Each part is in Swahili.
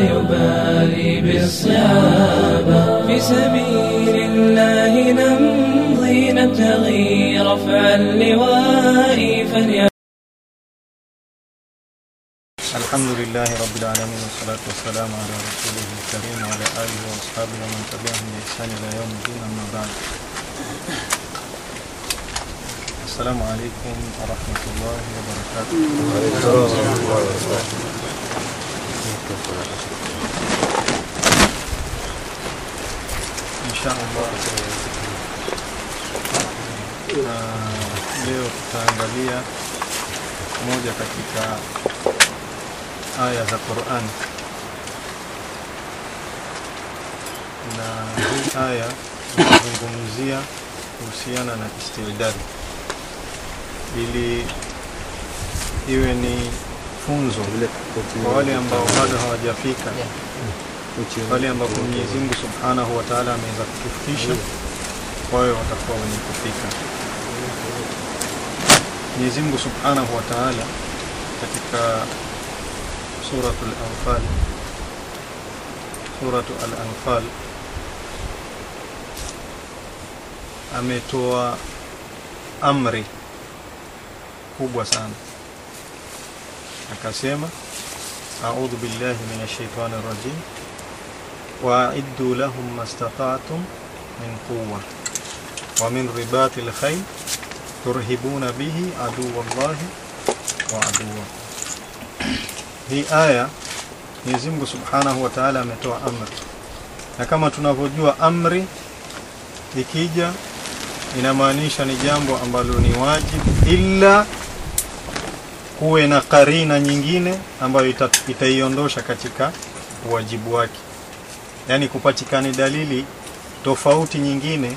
يبالي بالصعاب في سبيل الله نمضي نبتغي رفع اللواء. فليعلم kuhusiana na istidadi ili iwe ni funzo kwa wale ambao bado hawajafika. Wale ambao Mwenyezi Mungu Subhanahu wa Ta'ala ameweza kutufikisha wawe watakuwa wenye kufika. Mwenyezi Mungu Subhanahu wa Ta'ala katika suratul Anfal suratu al-Anfal ametoa amri kubwa sana. Akasema a'udhu billahi minash shaitani rajim wa'iddu lahum mastata'tum min quwwa wa min ribatil khayl turhibuna bihi aduwallahi wa aduwa. Hii aya Mwenyezi Mungu Subhanahu wa Ta'ala ametoa amri. Na kama tunavyojua amri ikija inamaanisha ni jambo ambalo ni wajibu ila kuwe na karina nyingine ambayo ita, itaiondosha katika uwajibu wake. Yani kupatikani dalili tofauti nyingine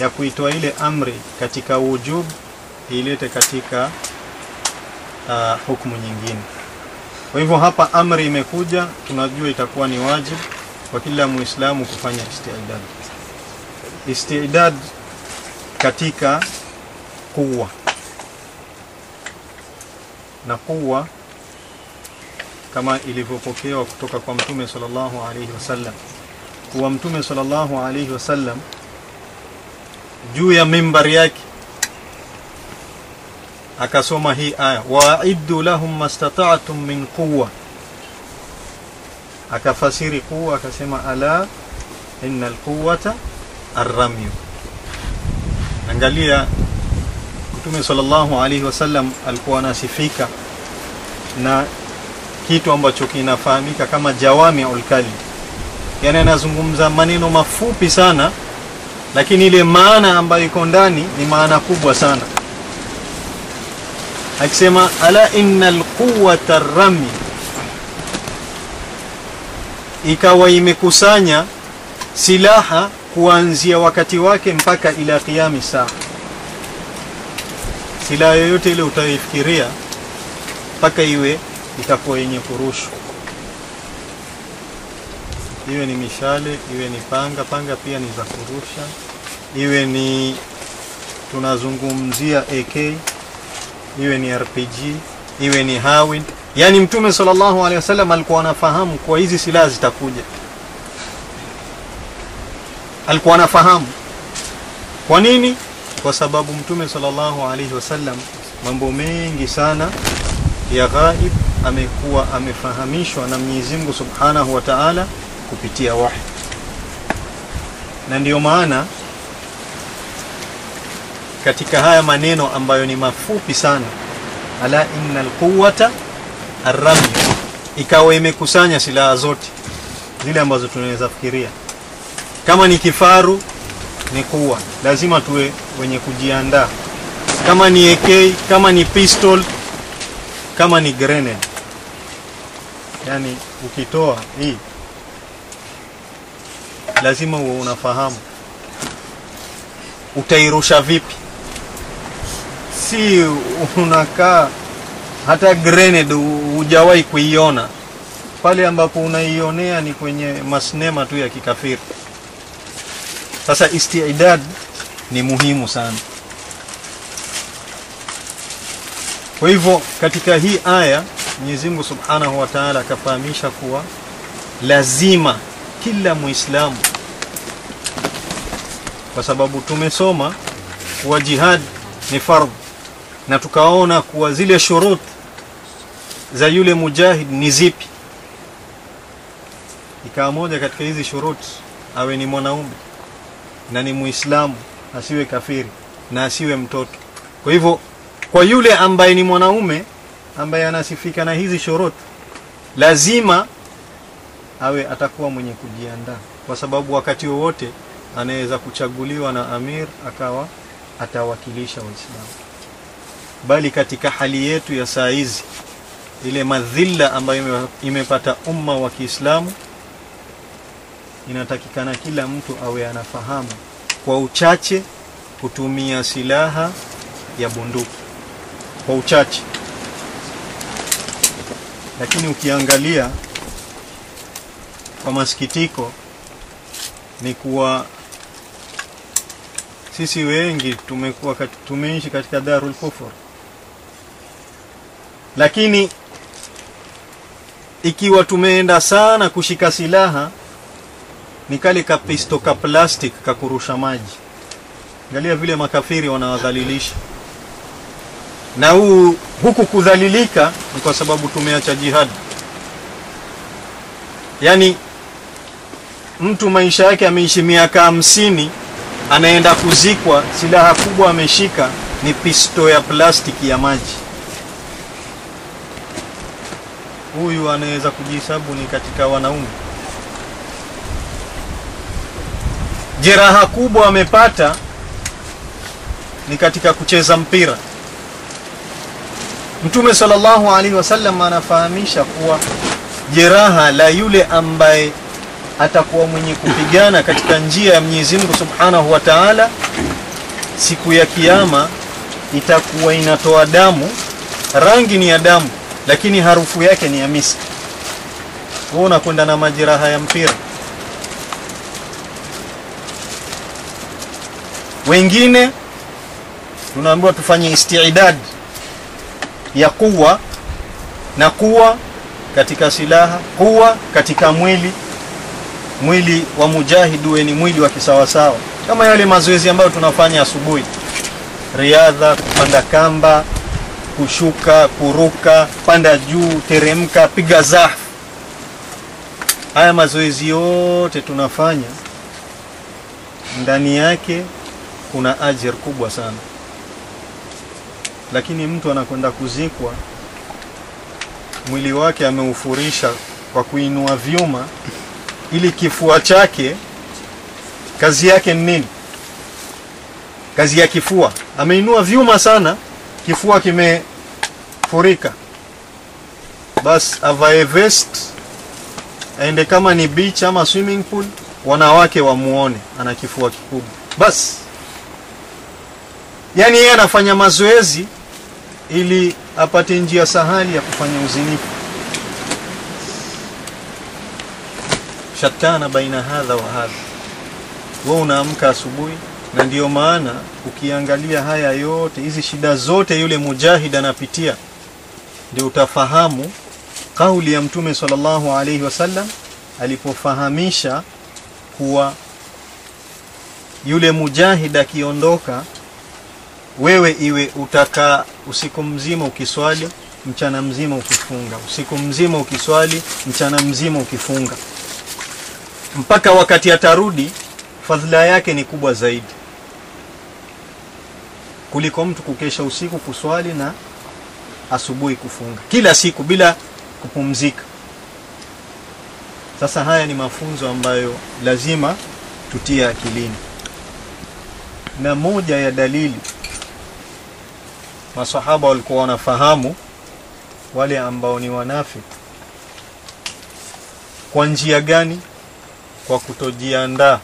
ya kuitoa ile amri katika wujubu ilete katika uh, hukumu nyingine. Kwa hivyo hapa amri imekuja tunajua itakuwa ni wajibu kwa kila muislamu kufanya istidad istidad katika kuwa. Na kuwa kama ilivyopokewa kutoka kwa mtume sallallahu alaihi wasallam. Kuwa mtume sallallahu alaihi wasallam juu ya mimbari yake. Akasoma hii aya waiddu lahum mastata'tum min quwwa. Akafasiri quwwa akasema ala innal quwwata arramyu angalia mtume sallallahu alaihi wasallam alikuwa anasifika na kitu ambacho kinafahamika kama jawami'ul kalim. Yani anazungumza maneno mafupi sana lakini ile maana ambayo iko ndani ni maana kubwa sana. Akisema ala innal quwwata rami. Ikawa imekusanya silaha kuanzia wakati wake mpaka ila kiami saa. Silaha yoyote ile utayoifikiria mpaka iwe itakuwa yenye kurushwa iwe ni mishale iwe ni panga panga pia ni za kurusha. Iwe ni tunazungumzia AK iwe ni RPG iwe ni hawi yani mtume sallallahu alaihi wasallam alikuwa anafahamu kuwa hizi silaha zitakuja alikuwa anafahamu. Kwa nini? Kwa sababu mtume sallallahu alaihi wasallam mambo mengi sana ya ghaib amekuwa amefahamishwa na Mwenyezi Mungu Subhanahu wa Ta'ala kupitia wahi. Na ndiyo maana katika haya maneno ambayo ni mafupi sana ala inna ar-ramy ikawa imekusanya silaha zote zile ambazo tunaweza fikiria kama ni kifaru ni kuwa lazima tuwe wenye kujiandaa. Kama ni AK kama ni pistol kama ni grenade. Yani ukitoa hii lazima uwe unafahamu. Utairusha vipi? Si unakaa hata grenade hujawahi kuiona. Pale ambapo unaionea ni kwenye masinema tu ya kikafiri sasa istidad ni muhimu sana. Kwa hivyo katika hii aya Mwenyezi Mungu Subhanahu wa Ta'ala akafahamisha kuwa lazima kila Muislamu kwa sababu tumesoma kuwa jihad ni fardh na tukaona kuwa zile shurut za yule mujahid ni zipi. Ikawa moja katika hizi shurut awe ni mwanaume na ni muislamu asiwe kafiri na asiwe mtoto. Kwa hivyo kwa yule ambaye ni mwanaume ambaye anasifika na hizi shoroti, lazima awe atakuwa mwenye kujiandaa. Kwa sababu wakati wowote anaweza kuchaguliwa na amir akawa atawakilisha waislamu. Bali katika hali yetu ya saa hizi ile madhila ambayo imepata umma wa Kiislamu inatakikana kila mtu awe anafahamu. Kwa uchache kutumia silaha ya bunduki. Kwa uchache. Lakini ukiangalia kwa masikitiko ni kuwa sisi wengi tumekuwa tumeishi katika darul kufur. Lakini ikiwa tumeenda sana kushika silaha ni kale kapisto ka plastic ka kurusha maji. Angalia vile makafiri wanawadhalilisha. Na huu huku kudhalilika ni kwa sababu tumeacha jihad. Yani mtu maisha yake ameishi miaka hamsini anaenda kuzikwa silaha kubwa ameshika ni pisto ya plastiki ya maji. Huyu anaweza kujihesabu ni katika wanaume jeraha kubwa amepata ni katika kucheza mpira. Mtume sallallahu alaihi wasallam anafahamisha kuwa jeraha la yule ambaye atakuwa mwenye kupigana katika njia ya Mwenyezi Mungu Subhanahu wa Ta'ala siku ya kiyama itakuwa inatoa damu. Rangi ni ya damu lakini harufu yake ni ya miski. Wewe unakwenda na majeraha ya mpira wengine tunaambiwa tufanye istiidad ya kuwa na kuwa katika silaha kuwa katika mwili mwili wa mujahid uwe ni mwili wa kisawasawa. Kama yale mazoezi ambayo tunafanya asubuhi. Riadha kupanda kamba kushuka kuruka panda juu teremka piga zah. Haya mazoezi yote tunafanya ndani yake kuna ajir kubwa sana. Lakini mtu anakwenda kuzikwa mwili wake ameufurisha kwa kuinua vyuma ili kifua chake kazi yake ni nini? Kazi ya kifua. Ameinua vyuma sana kifua kimefurika. Bas avae vest aende kama ni beach ama swimming pool wanawake wamuone ana kifua kikubwa. Bas yani yeye anafanya mazoezi ili apate njia sahali ya kufanya uzinifu. Shatana baina hadha wa hadha. Wewe unaamka asubuhi na ndiyo maana ukiangalia haya yote hizi shida zote yule mujahid anapitia ndio utafahamu kauli ya mtume sallallahu alaihi wasallam alipofahamisha kuwa yule mujahid akiondoka wewe iwe utakaa usiku mzima ukiswali mchana mzima ukifunga. Usiku mzima ukiswali mchana mzima ukifunga. Mpaka wakati atarudi fadhila yake ni kubwa zaidi. Kuliko mtu kukesha usiku kuswali na asubuhi kufunga. Kila siku bila kupumzika. Sasa haya ni mafunzo ambayo lazima tutie akilini. Na moja ya dalili masahaba walikuwa wanafahamu wale ambao ni wanafiki. Kwa njia gani? Kwa kutojiandaa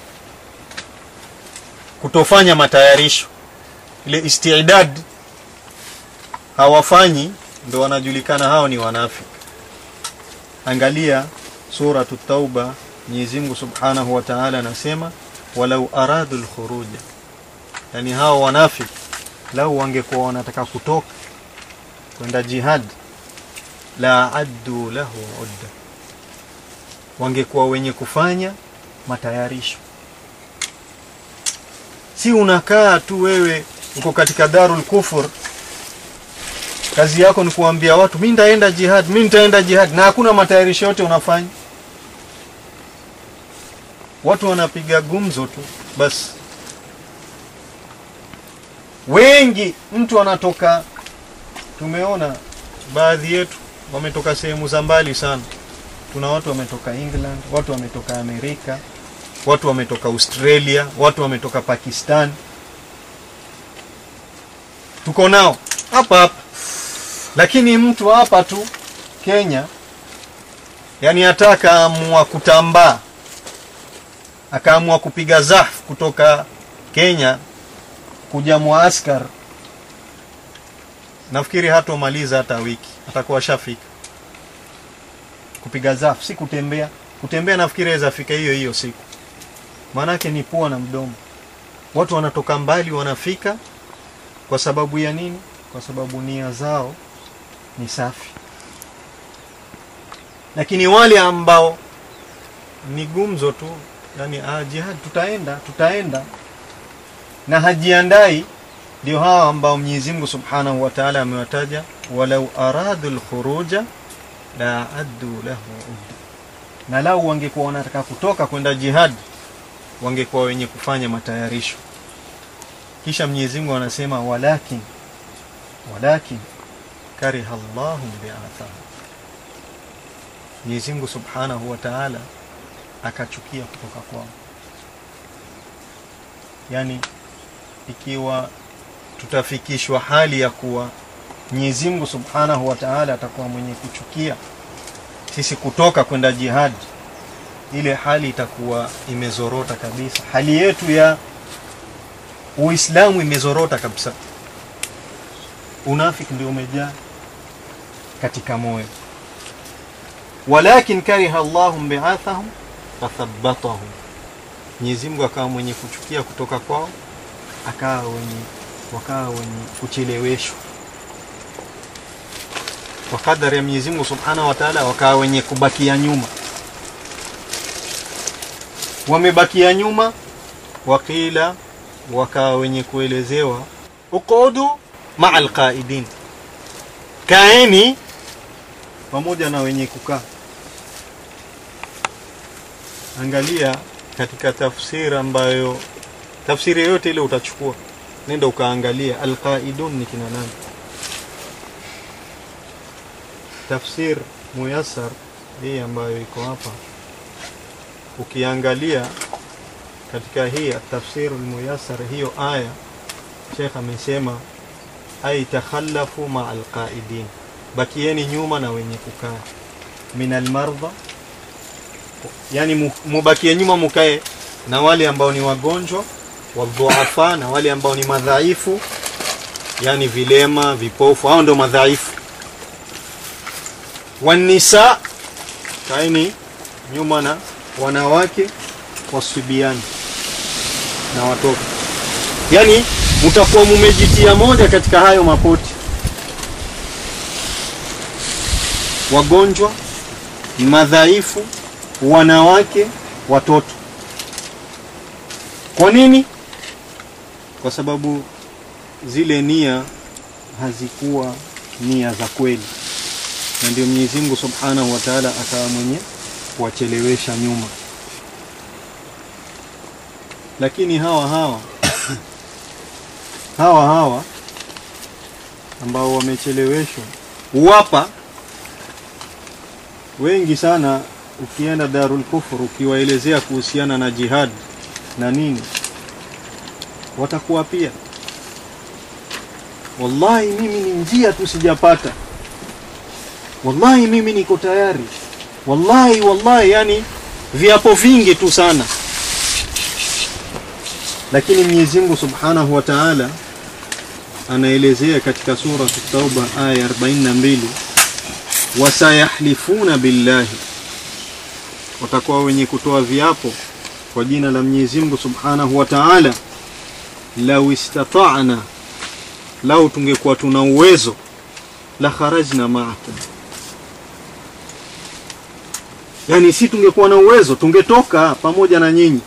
kutofanya matayarisho. Ile istidad hawafanyi ndo wanajulikana hao ni wanafiki. Angalia suratu tauba Mwenyezi Mungu Subhanahu wa Ta'ala anasema walau aradu lkhuruja yani hao wanafiki lau wangekuwa wanataka kutoka kwenda jihad la addu lahu udda. Wangekuwa wenye kufanya matayarisho. Si unakaa tu wewe uko katika darul kufur. Kazi yako ni kuambia watu mi nitaenda jihad mi nitaenda jihad na hakuna matayarisho yote unafanya. Watu wanapiga gumzo tu basi wengi mtu anatoka. Tumeona baadhi yetu wametoka sehemu za mbali sana. Kuna watu wametoka England watu wametoka Amerika watu wametoka Australia watu wametoka Pakistan. Tuko nao hapa hapa. Lakini mtu hapa tu Kenya. Yani hata akaamua kutambaa. Akaamua kupiga zafu kutoka Kenya kuja muaskar nafikiri hatomaliza hata wiki. Atakuwa shafika kupiga zaf si kutembea. Kutembea nafikiri aweza fika hiyo hiyo siku. Maanake ni pua na mdomo. Watu wanatoka mbali wanafika. Kwa sababu ya nini? Kwa sababu nia zao ni safi. Lakini wale ambao ni gumzo tu yani ah, jihad tutaenda tutaenda na hajiandai ndio hawa ambao Mwenyezi Mungu Subhanahu wa Ta'ala amewataja walau aradu alkhuruja la addu lahu na lau wangekuwa wanataka kutoka kwenda jihad wangekuwa wenye kufanya matayarisho. Kisha Mwenyezi Mungu anasema walakin walakin kariha Allahu bi'athahum Mwenyezi Mungu Subhanahu wa Ta'ala akachukia kutoka kwao. Yani ikiwa tutafikishwa hali ya kuwa Mwenyezi Mungu Subhanahu wa Ta'ala atakuwa mwenye kuchukia sisi kutoka kwenda jihad ile hali itakuwa imezorota kabisa. Hali yetu ya Uislamu imezorota kabisa. Unafiki ndio umejaa katika moyo. Walakin kariha Allahu bi'athahum fathabbatahum Mwenyezi Mungu akawa mwenye kuchukia kutoka kwao akawa wenye wakawa wenye kucheleweshwa. Kwa kadari ya Mwenyezi Mungu Subhanahu wa Ta'ala wakawa wenye kubakia nyuma. Wamebakia nyuma wakila wakawa wenye kuelezewa uqudu ma'a alqaidin kaeni pamoja na wenye kukaa. Angalia katika tafsiri ambayo tafsiri yoyote ile utachukua. Nenda ukaangalia alqaidun ni kina nani. Tafsir muyassar hii ambayo iko hapa. Ukiangalia katika hii tafsir muyassar hiyo aya Sheikh amesema ay takhallafu ma alqaidin. Bakieni nyuma na wenye kukaa. Min almardha. Yani mubakie nyuma mukae na wale ambao ni wagonjwa wadhuafa na wale ambao ni madhaifu yani vilema vipofu hao ndio madhaifu. Wanisa kaini nyuma na wanawake wasubiani na watoto. Yani mtakuwa mumejitia moja katika hayo mapoti wagonjwa madhaifu wanawake watoto. Kwa nini kwa sababu zile nia hazikuwa nia za kweli. Na ndio Mwenyezi Mungu Subhanahu wa Ta'ala akawa mwenye kuwachelewesha nyuma. Lakini hawa hawa hawa hawa ambao wamecheleweshwa huwapa wengi sana. Ukienda Darul Kufur ukiwaelezea kuhusiana na jihad na nini watakuwa pia. Wallahi mimi ni njia tu sijapata. Wallahi mimi niko tayari. Wallahi wallahi yani viapo vingi tu sana. Lakini Mwenyezi Mungu Subhanahu wa Ta'ala anaelezea katika sura Tauba aya 42 wasayahlifuna billahi. Watakuwa wenye kutoa viapo kwa jina la Mwenyezi Mungu Subhanahu wa Ta'ala lau istata'na lau tungekuwa tuna uwezo la kharajna ma'akum yani si tungekuwa na uwezo tungetoka pamoja na nyinyi.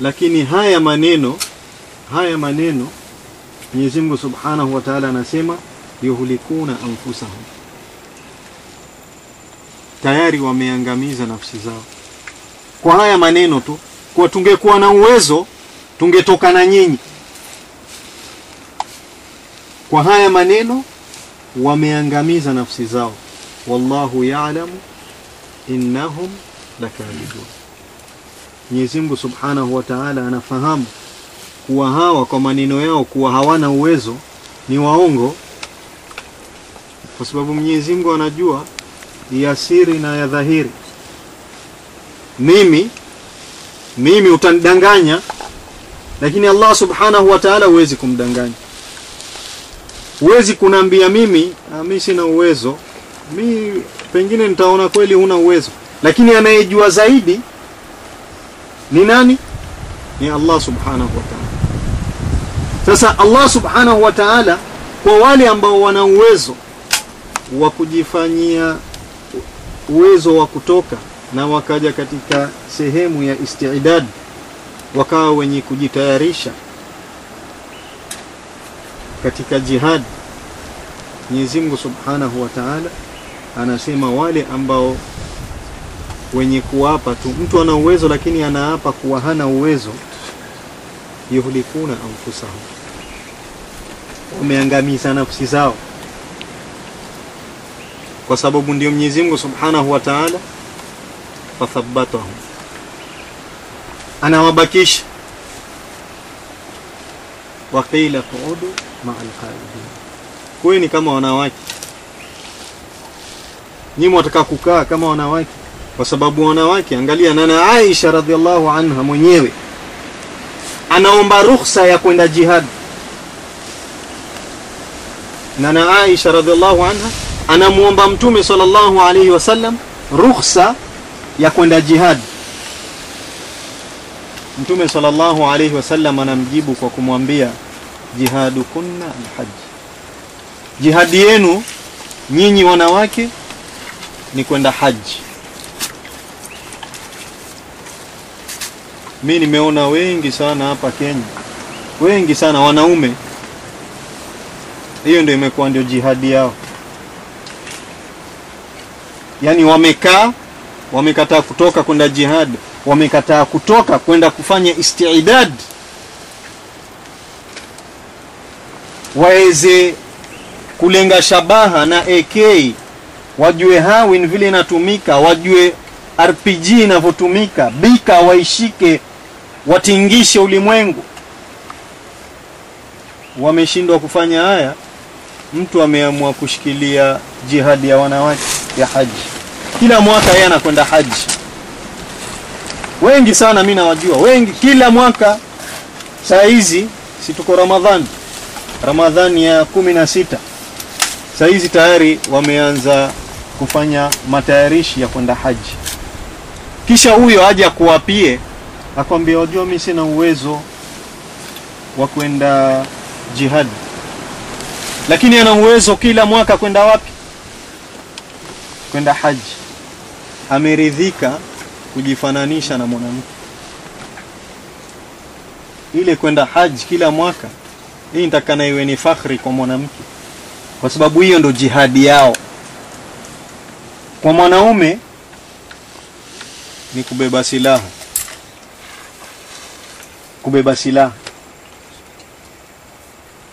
Lakini haya maneno haya maneno Mwenyezi Mungu Subhanahu wa Ta'ala anasema yuhlikuna anfusahum. Tayari wameangamiza nafsi zao. Kwa haya maneno tu kwa tungekuwa na uwezo tungetoka na nyinyi. Kwa haya maneno wameangamiza nafsi zao. Wallahu ya'lamu innahum lakadibun. Mwenyezi Mungu Subhanahu wa Ta'ala anafahamu kuwa hawa kwa maneno yao kuwa hawana uwezo ni waongo. Kwa sababu Mwenyezi Mungu anajua ya siri na ya dhahiri. Mimi mimi utanidanganya lakini Allah Subhanahu wa Ta'ala huwezi kumdanganya. Huwezi kunambia mimi mimi sina uwezo. Mi pengine nitaona kweli huna uwezo. Lakini anayejua zaidi ni nani? Ni Allah subhanahu wa ta'ala. Sasa Allah subhanahu wa ta'ala kwa wale ambao wana uwezo wa kujifanyia uwezo wa kutoka na wakaja katika sehemu ya istiidad wakawa wenye kujitayarisha katika jihad. Mwenyezi Mungu Subhanahu wa Ta'ala anasema wale ambao wenye kuapa tu mtu ana uwezo lakini anaapa kuwa hana uwezo yuhlikuna anfusahum wameangamiza nafsi zao. Kwa sababu ndio Mwenyezi Mungu Subhanahu wa Ta'ala fathabbatahum anawabakisha waqila qudu ma'al qaidin. Kweni kama wanawake. Nyinyi wataka kukaa kama wanawake. Kwa sababu wanawake angalia nana Aisha radhiallahu anha mwenyewe anaomba ruhusa ya kwenda jihad. Nana Aisha radhiallahu anha anamuomba mtume sallallahu alayhi wasallam ruhusa ya kwenda jihad mtume sallallahu alayhi wasallam anamjibu kwa kumwambia jihadu kunna alhajj jihadi yenu nyinyi wanawake ni kwenda haji mi nimeona wengi sana hapa Kenya. Wengi sana wanaume. Hiyo ndio imekuwa ndio jihadi yao. Yaani wamekaa wamekataa kutoka kwenda jihad wamekataa kutoka kwenda kufanya istiidad. Waweze kulenga shabaha na AK wajue hawin vile inatumika wajue RPG inavyotumika bika waishike watingishe ulimwengu. Wameshindwa kufanya haya mtu ameamua kushikilia jihadi ya wanawake ya haji. Kila mwaka yeye anakwenda haji wengi sana mimi nawajua. Wengi kila mwaka saa hizi si tuko ramadhani. Ramadhani ya kumi na sita. Saa hizi tayari wameanza kufanya matayarishi ya kwenda haji. Kisha huyo aje akuwapie akwambia wajua mimi sina uwezo wa kwenda jihadi, lakini ana uwezo kila mwaka kwenda wapi? Kwenda haji. Ameridhika kujifananisha na mwanamke. Ile kwenda haji kila mwaka hii nitakana iwe ni fakhri kwa mwanamke. Kwa sababu hiyo ndo jihadi yao. Kwa mwanaume ni kubeba silaha. Kubeba silaha.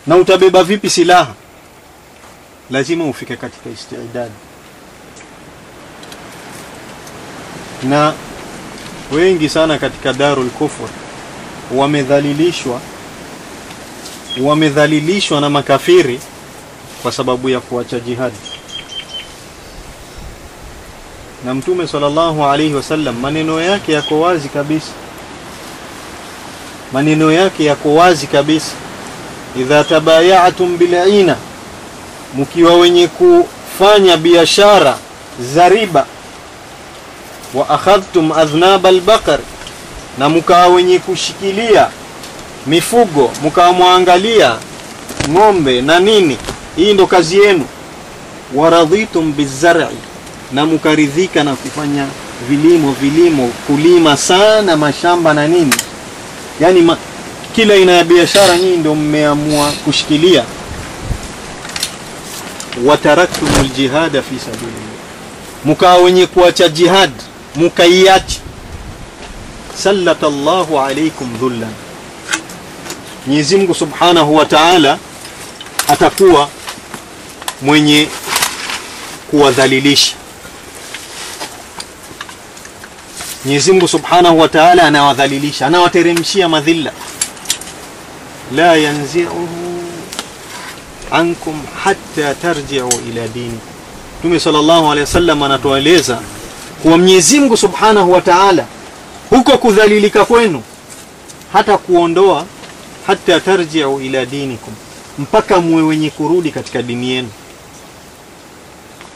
Na utabeba vipi silaha? Lazima ufike katika istidadi na wengi sana katika darul kufur. Wamedhalilishwa wamedhalilishwa na makafiri kwa sababu ya kuacha jihadi na mtume sallallahu alaihi wasallam maneno yake yako wazi kabisa. Maneno yake yako wazi kabisa. Idha tabayatum bil'ina mkiwa wenye kufanya biashara za riba wa akhadhtum adhnab albaqar na mkawa wenye kushikilia mifugo mkawa mwangalia ng'ombe na nini. Hii ndo kazi yenu. Waradhitum bizar'i na mkaridhika na kufanya vilimo vilimo kulima sana mashamba na nini. Yani ma, kila aina ya biashara nyinyi ndio mmeamua kushikilia. Wataraktum aljihada fi sabilillah mkawa wenye kuacha jihad mkaiacha sallata Allahu alaykum dhullan. Mwenyezi Mungu Subhanahu wa Ta'ala atakuwa mwenye kuwadhalilisha. Mwenyezi Mungu Subhanahu wa Ta'ala anawadhalilisha anawateremshia madhila. La yanzi'uhu ankum hatta tarji'u ila dini. Mtume sallallahu alaihi wasallam anatueleza kuwa Mwenyezi Mungu Subhanahu wa Ta'ala huko kudhalilika kwenu hata kuondoa hata tarji'u ila dinikum mpaka muwe wenye kurudi katika dini yenu.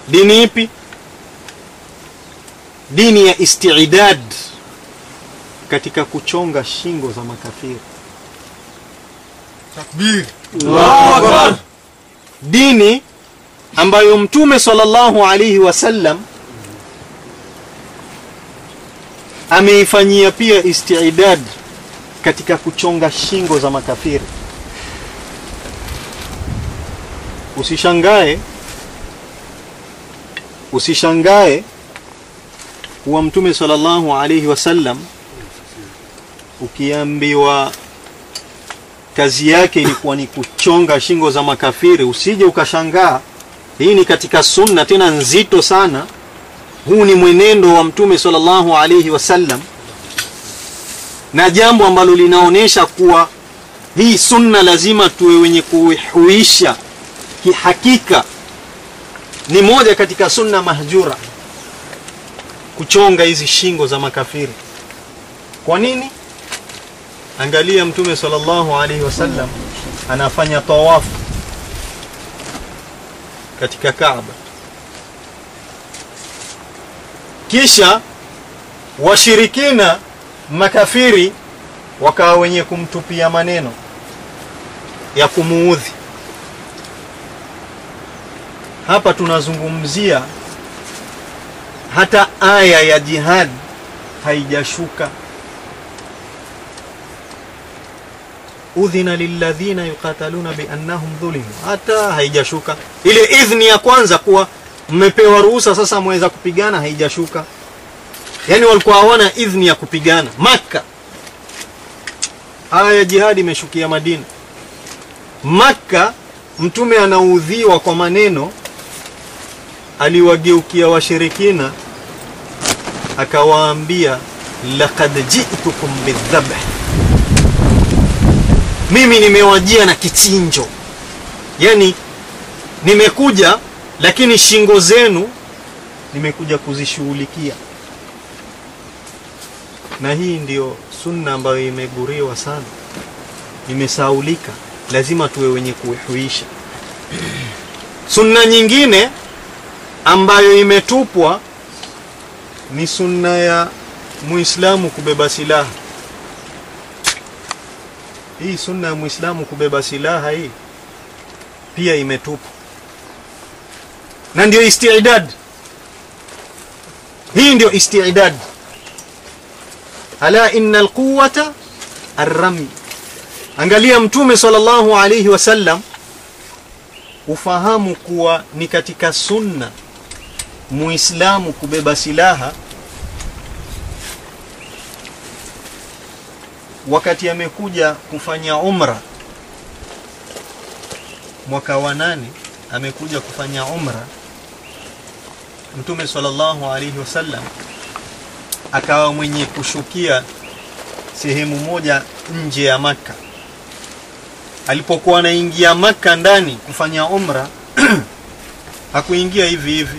Dini ipi? Dini ya istiidad katika kuchonga shingo za makafiri. Takbir. Allahu Akbar. dini ambayo mtume sallallahu alayhi wasallam ameifanyia pia istiidad katika kuchonga shingo za makafiri. Usishangae usishangae kuwa mtume sallallahu alaihi wasallam ukiambiwa kazi yake ilikuwa ni kuchonga shingo za makafiri usije ukashangaa. Hii ni katika sunna tena nzito sana huu ni mwenendo wa mtume sallallahu alayhi wasallam na jambo ambalo linaonyesha kuwa hii sunna lazima tuwe wenye kuhuisha kihakika ni moja katika sunna mahjura kuchonga hizi shingo za makafiri. Kwa nini? Angalia mtume sallallahu alaihi wasallam anafanya tawafu katika Kaaba kisha washirikina makafiri wakawa wenye kumtupia maneno ya kumuudhi. Hapa tunazungumzia hata aya ya jihad haijashuka. Udhina lilladhina yuqataluna biannahum dhulimu hata haijashuka. Ile idhni ya kwanza kuwa mmepewa ruhusa sasa mweza kupigana haijashuka. Yani walikuwa hawana idhni ya kupigana. Makka. Aya ya jihadi imeshukia madina. Makka mtume anaudhiwa kwa maneno aliwageukia washirikina akawaambia lakad ji'tukum bidhabh mimi nimewajia na kichinjo. Yani nimekuja lakini shingo zenu nimekuja kuzishughulikia. Na hii ndiyo sunna ambayo imeguriwa sana. Imesaulika lazima tuwe wenye kuhuisha. Sunna nyingine ambayo imetupwa ni sunna ya muislamu kubeba silaha. Hii sunna ya muislamu kubeba silaha hii pia imetupwa na ndio istiidad hii ndio istiidad ala inna alquwata arrami angalia mtume sallallahu alayhi wasallam ufahamu kuwa ni katika sunna muislamu kubeba silaha wakati amekuja kufanya umra. Mwaka wa nane amekuja kufanya umra mtume sallallahu alaihi wasallam akawa mwenye kushukia sehemu moja nje ya maka Alipokuwa anaingia maka ndani kufanya umra hakuingia hivi hivi.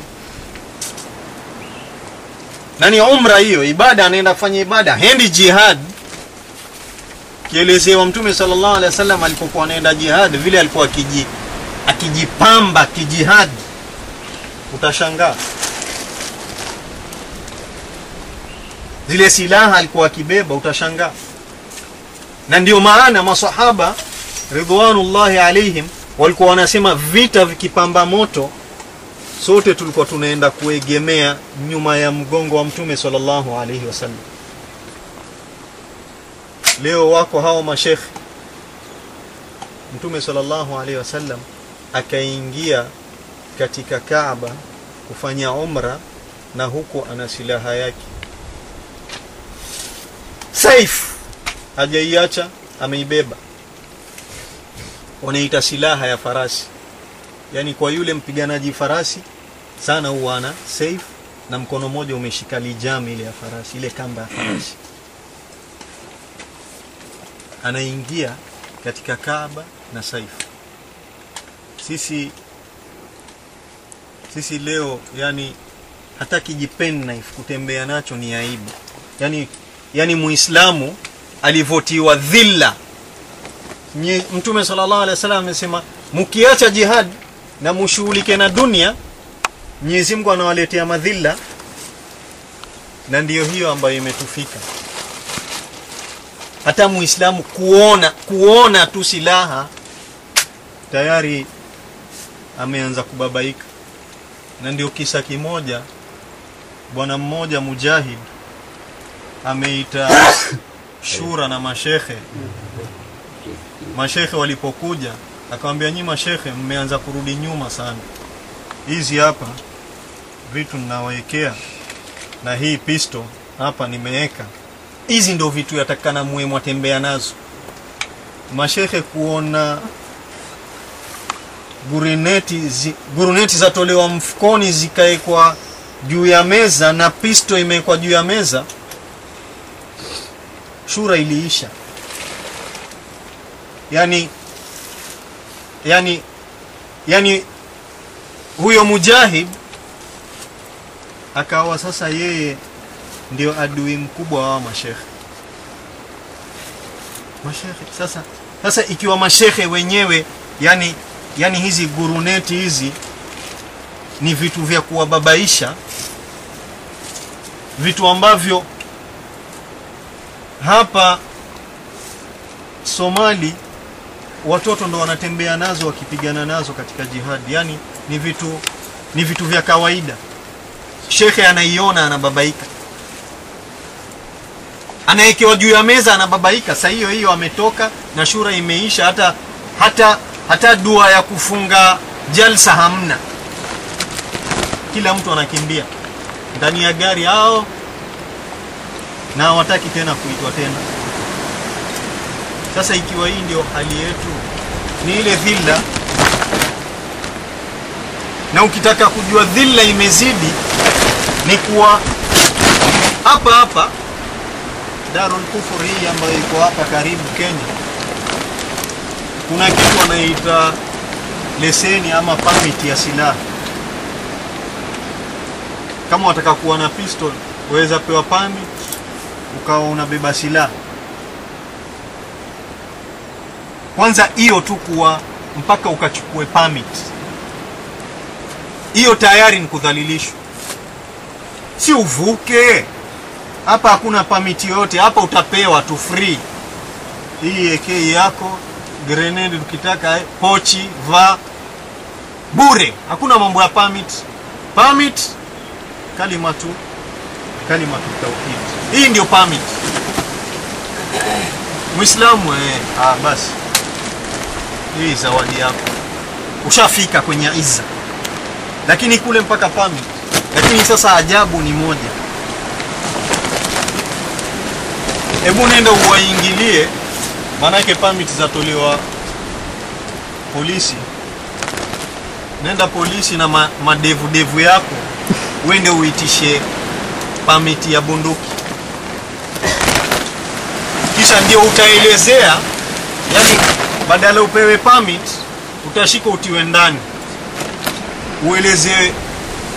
Nani umra hiyo ibada, anaenda kufanya ibada, hendi jihad. Kielezewa Mtume sallallahu alaihi wasallam alipokuwa anaenda jihad, vile alikuwa akiji akijipamba kijihad, utashangaa zile silaha alikuwa akibeba utashangaa. Na ndio maana masahaba ridwanullahi alaihim walikuwa wanasema vita vikipamba moto sote tulikuwa tunaenda kuegemea nyuma ya mgongo wa mtume sallallahu alaihi wasallam. Leo wako hao mashekhe. Mtume sallallahu alaihi wasallam akaingia katika kaaba kufanya umra na huku ana silaha yake saif hajaiacha ameibeba. Wanaita silaha ya farasi. Yani kwa yule mpiganaji farasi sana huwa ana saif na mkono mmoja umeshika lijami ile ya farasi ile kamba ya farasi. Anaingia katika kaaba na saif sisi sisi leo yani hata kijipen knife kutembea nacho ni aibu. Yani yani muislamu alivyotiwa dhilla. Mtume sallallahu alaihi wasallam amesema mkiacha jihad na mushughulike na dunia Mwenyezi Mungu anawaletea madhila na ndiyo hiyo ambayo imetufika. Hata muislamu kuona kuona tu silaha tayari ameanza kubabaika. Na ndio kisa kimoja bwana mmoja mujahid ameita shura na mashekhe mashekhe walipokuja akamwambia nyi mashekhe mmeanza kurudi nyuma sana. Hizi hapa vitu ninawekea na hii pisto hapa nimeweka hizi ndo vitu yatakana muwe mwatembea nazo. Mashekhe kuona guruneti zi, guruneti zatolewa mfukoni zikaekwa juu ya meza na pisto imewekwa juu ya meza shura iliisha. Yani yani yani huyo mujahid akawa sasa yeye ndio adui mkubwa wa mashekhe mashekhe sasa sasa ikiwa mashekhe wenyewe yani yani hizi guruneti hizi ni vitu vya kuwababaisha vitu ambavyo hapa Somali watoto ndo wanatembea nazo wakipigana nazo katika jihadi. Yani ni vitu ni vitu vya kawaida. Shekhe anaiona anababaika. Anaekewa juu ya meza anababaika. Saa hiyo hiyo ametoka na shura imeisha. Hata hata hata dua ya kufunga jalsa hamna. Kila mtu anakimbia. Ndani ya gari hao na hawataki tena kuitwa tena. Sasa ikiwa hii ndio hali yetu ni ile dhilla. Na ukitaka kujua dhilla imezidi ni kuwa hapa hapa Darul Kufur hii ambayo iko hapa karibu Kenya kuna kitu wanaita leseni ama permit ya silaha. Kama wataka kuwa na pistol waweza pewa permit ukawa unabeba silaha. Kwanza hiyo tu kuwa mpaka ukachukue permit. Hiyo tayari ni kudhalilishwa. Si uvuke. Hapa hakuna permit yoyote. Hapa utapewa tu free. Hii AK yako grenade ukitaka eh, pochi va bure. Hakuna mambo ya permit. Permit kalimatu kalimatu tauhid hii ndio permit. Muislamu eh ah basi. Hii zawadi yako. Ushafika kwenye iza. Lakini kule mpaka permit. Lakini sasa ajabu ni moja. Hebu nenda uwaingilie. Maanake permit zatolewa polisi. Nenda polisi na ma, madevu devu yako. Uende uitishe pamiti ya bunduki. Kisha ndio utaelezea yani badala upewe permit utashika utiwe ndani. Uelezee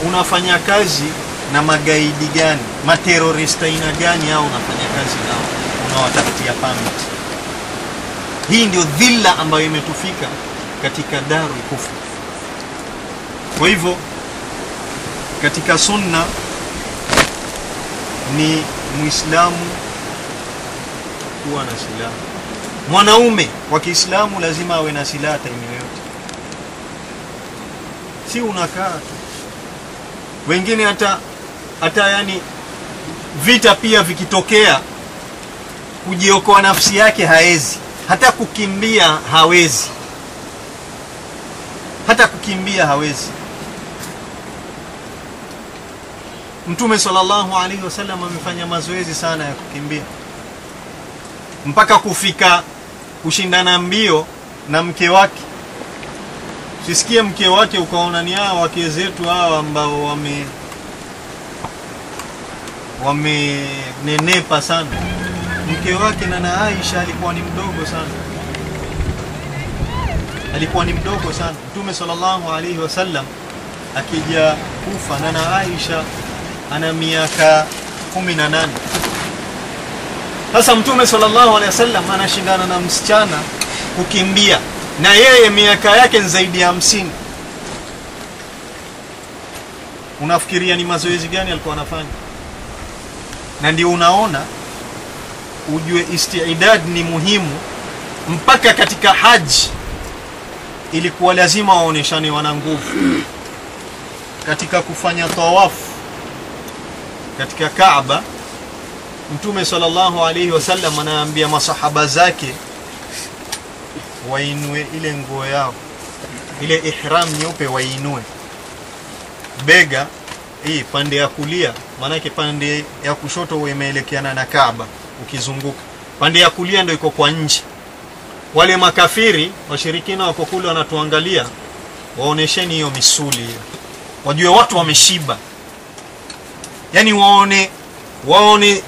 unafanya kazi na magaidi gani materorist aina gani au unafanya kazi nao unawatafutia permit. Hii ndio dhila ambayo imetufika katika daru kufu kwa hivyo katika sunna ni muislamu kuwa na silaha. Mwanaume wa kiislamu lazima awe na silaha time yoyote. Si unakaa tu. Wengine hata hata yani vita pia vikitokea kujiokoa nafsi yake haezi. Hata kukimbia hawezi. Hata kukimbia hawezi mtume sallallahu alaihi wasallam amefanya mazoezi sana ya kukimbia. Mpaka kufika kushindana mbio na mke wake. Sisikie mke wake ukaona ni hawa wake zetu hawa ambao wame wamenenepa sana. Mke wake na na Aisha alikuwa ni mdogo sana. Alikuwa ni mdogo sana. Mtume sallallahu alaihi wasallam akija kufa na na Aisha ana miaka 18 sasa mtume sallallahu alaihi wasallam anashindana na msichana kukimbia na yeye miaka yake ni zaidi ya hamsini. Unafikiria ni mazoezi gani alikuwa anafanya? Na ndio unaona ujue istiidad ni muhimu mpaka katika haji. Ilikuwa lazima waoneshane wana nguvu katika kufanya tawafu katika Kaaba Mtume sallallahu alaihi wasallam anaambia masahaba zake wainue ile nguo yao ile ihram nyeupe wainue. Bega hii pande ya kulia maanake pande ya kushoto imeelekeana na Kaaba ukizunguka. Pande ya kulia ndio iko kwa nje. Wale makafiri washirikina wako kule wanatuangalia waonesheni hiyo misuli. Hiyo wajue watu wameshiba yani waone waone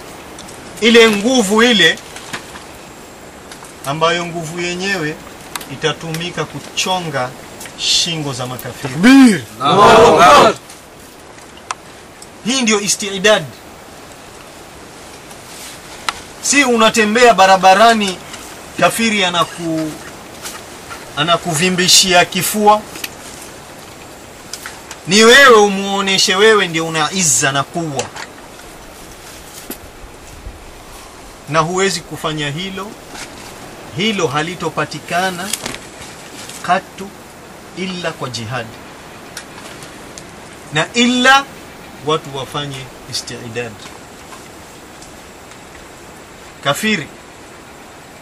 ile nguvu ile ambayo nguvu yenyewe itatumika kuchonga shingo za makafiri. Takbir. hii ndio istidad. Si unatembea barabarani kafiri anaku anakuvimbishia kifua ni wewe umuoneshe wewe ndio una izza na kuwa. Na huwezi kufanya hilo. Hilo halitopatikana katu illa kwa jihadi. Na illa watu wafanye istidad kafiri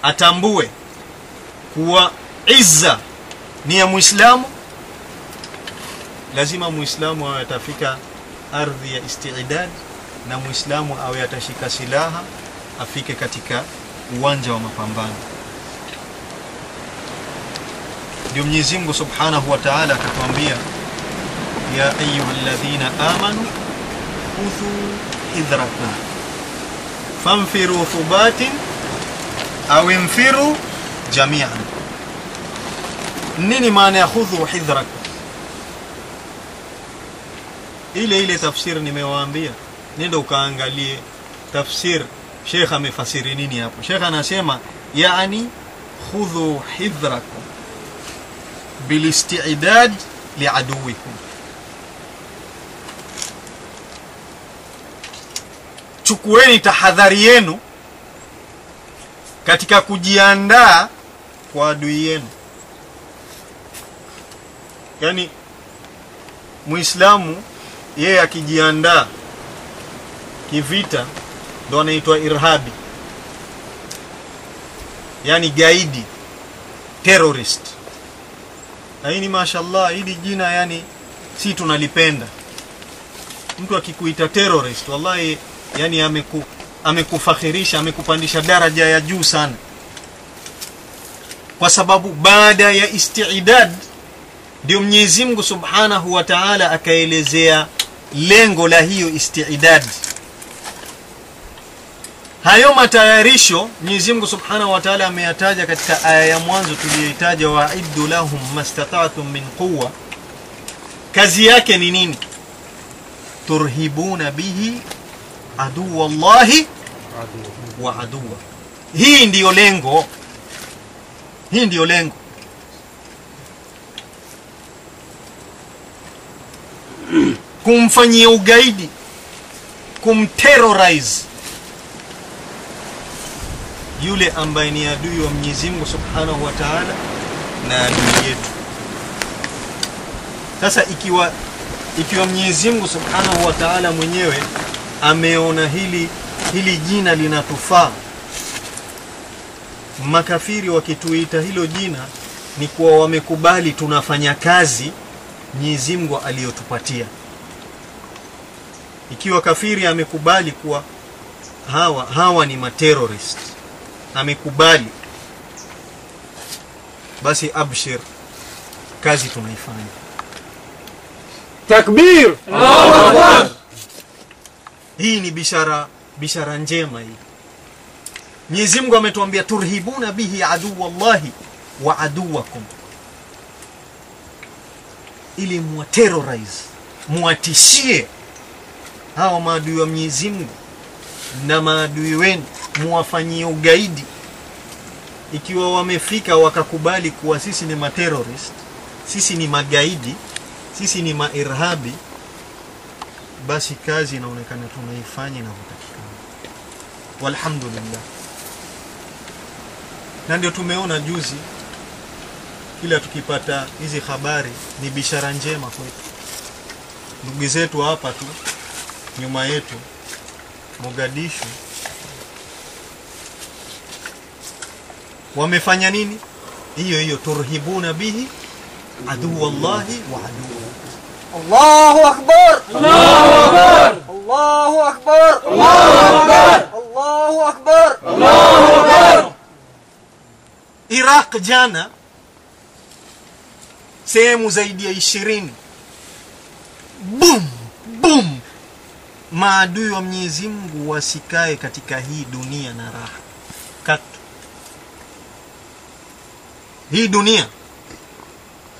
atambue kuwa izza ni ya muislamu lazima muislamu awe atafika ardhi ya istiidad na muislamu awe atashika silaha afike katika uwanja wa mapambano. Ndio Mwenyezi Subhanahu wa Ta'ala akatuambia ya ayuha ayyuhalladhina amanu khudhu hidrakum famfiru thubatin au infiru jami'an. Nini maana ya khudhu hidrakum ile ile tafsiri nimewaambia. Nenda ukaangalie tafsir. Sheikh amefasiri nini hapo? Sheikh anasema yani khudhu hidhrakum bilistidad liaduwikum. Chukueni tahadhari yenu katika kujiandaa kwa adui yenu. Yani muislamu yeye akijiandaa kivita ndo anaitwa irhabi yani gaidi terrorist. Na hii ni mashallah hili jina yani si tunalipenda. Mtu akikuita terrorist wallahi yani ameku, amekufakhirisha amekupandisha daraja ya juu sana. Kwa sababu baada ya istidad ndio mwenyezi mungu subhanahu wa taala akaelezea lengo la hiyo istidadi hayo matayarisho mwenyezi mungu subhanahu wa taala ameyataja katika aya ya mwanzo tuliyoitaja waiddu lahum mastata'tum min quwa kazi yake ni nini? Turhibuna bihi aduwa llahi wa aduwa. Hii ndiyo lengo. Hii ndiyo lengo kumfanyia ugaidi kumterrorize yule ambaye ni adui wa Mwenyezi Mungu Subhanahu wa Ta'ala na adui yetu. Sasa ikiwa ikiwa Mwenyezi Mungu Subhanahu wa Ta'ala mwenyewe ameona hili hili jina linatufaa, makafiri wakituita hilo jina ni kuwa wamekubali tunafanya kazi Mwenyezi Mungu aliyotupatia. Ikiwa kafiri amekubali kuwa hawa hawa ni materorist, amekubali basi abshir kazi tunaifanya. Takbir! Hii ni bishara bishara njema hii. Mwenyezi Mungu ametuambia turhibuna bihi aduwallahi wa aduwakum. Ili muwaterorize, muwatishie hawa maadui wa Mwenyezi Mungu na maadui wenu muwafanyie ugaidi. Ikiwa wamefika wakakubali kuwa sisi ni materorist, sisi ni magaidi sisi ni mairhabi basi kazi inaonekana tunaifanya inavyotakikana. Walhamdulillah. Na ndio tumeona juzi kila tukipata hizi habari ni bishara njema kwetu. Ndugu zetu hapa tu nyuma yetu Mogadishu. Wamefanya nini? Hiyo hiyo turhibuna bihi aduwallahi wa aduu Allahu akbar! Allahu akbar! Allahu akbar! Allahu akbar! Allahu akbar! Allahu akbar! Iraq jana sehemu zaidi ya ishirini. Boom! Bum maadui wa Mwenyezi Mungu wasikae katika hii dunia na raha. Katu. Hii dunia.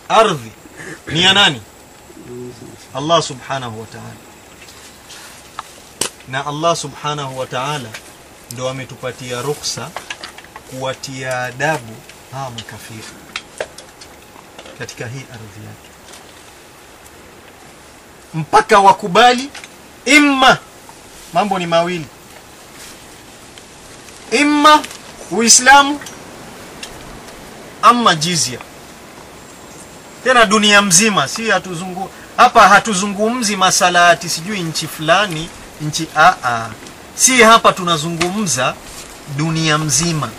Ardhi. Ni ya nani? Allah subhanahu wa ta'ala. Na Allah subhanahu wa ta'ala ndo ametupatia ruksa kuwatia adabu hawa makafiri katika hii ardhi yake. Mpaka wakubali imma. Mambo ni mawili. Imma uislamu ama jizya. Tena dunia mzima si hatuzungu hapa hatuzungumzi masala ati sijui nchi fulani nchi aa si hapa tunazungumza dunia mzima.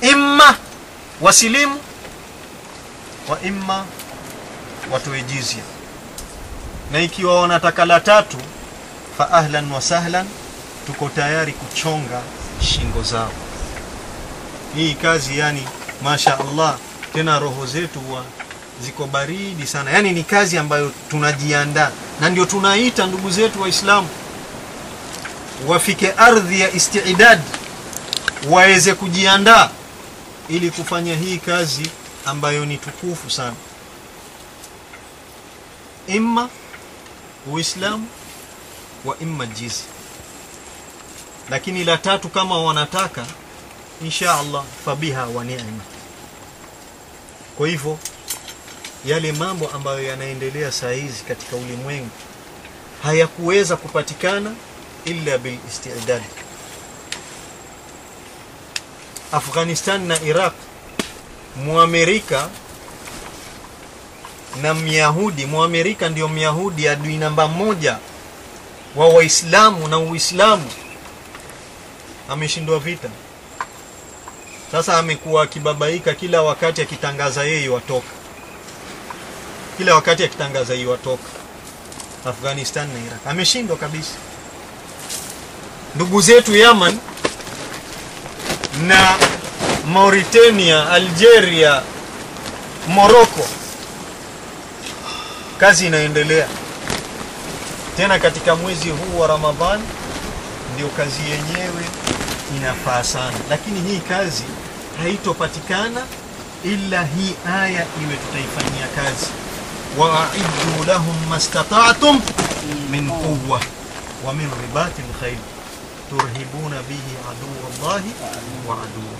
Imma wasilimu wa imma watoe jizya. Na ikiwa wanataka la tatu fa ahlan wa sahlan tuko tayari kuchonga shingo zao. Hii kazi yani masha Allah tena roho zetu wa ziko baridi sana. Yani ni kazi ambayo tunajiandaa na ndio tunaita ndugu zetu waislamu wafike ardhi ya istidad waweze kujiandaa ili kufanya hii kazi ambayo ni tukufu sana. Imma uislamu wa imma jizi lakini la tatu kama wanataka insha allah fabiha wa ni'ma. Kwa hivyo yale mambo ambayo yanaendelea saa hizi katika ulimwengu hayakuweza kupatikana illa bil istidad. Afghanistan na iraq muamerika na myahudi muamerika ndio myahudi adui namba moja wa waislamu na uislamu. Ameshindwa vita. Sasa amekuwa akibabaika kila wakati akitangaza yeye watoka. Kila wakati akitangaza yeye watoka. Afghanistan na iraq. Ameshindwa kabisa. Ndugu zetu yaman na mauritania algeria morocco. Kazi inaendelea tena katika mwezi huu wa Ramadhani ndio kazi yenyewe inafaa sana, lakini hii kazi haitopatikana ila hii aya iwe tutaifanyia kazi. Waiddu lahum mastata'tum min quwwa wa min ribati lkhail turhibuna bihi aduwa llahi wa aduwa,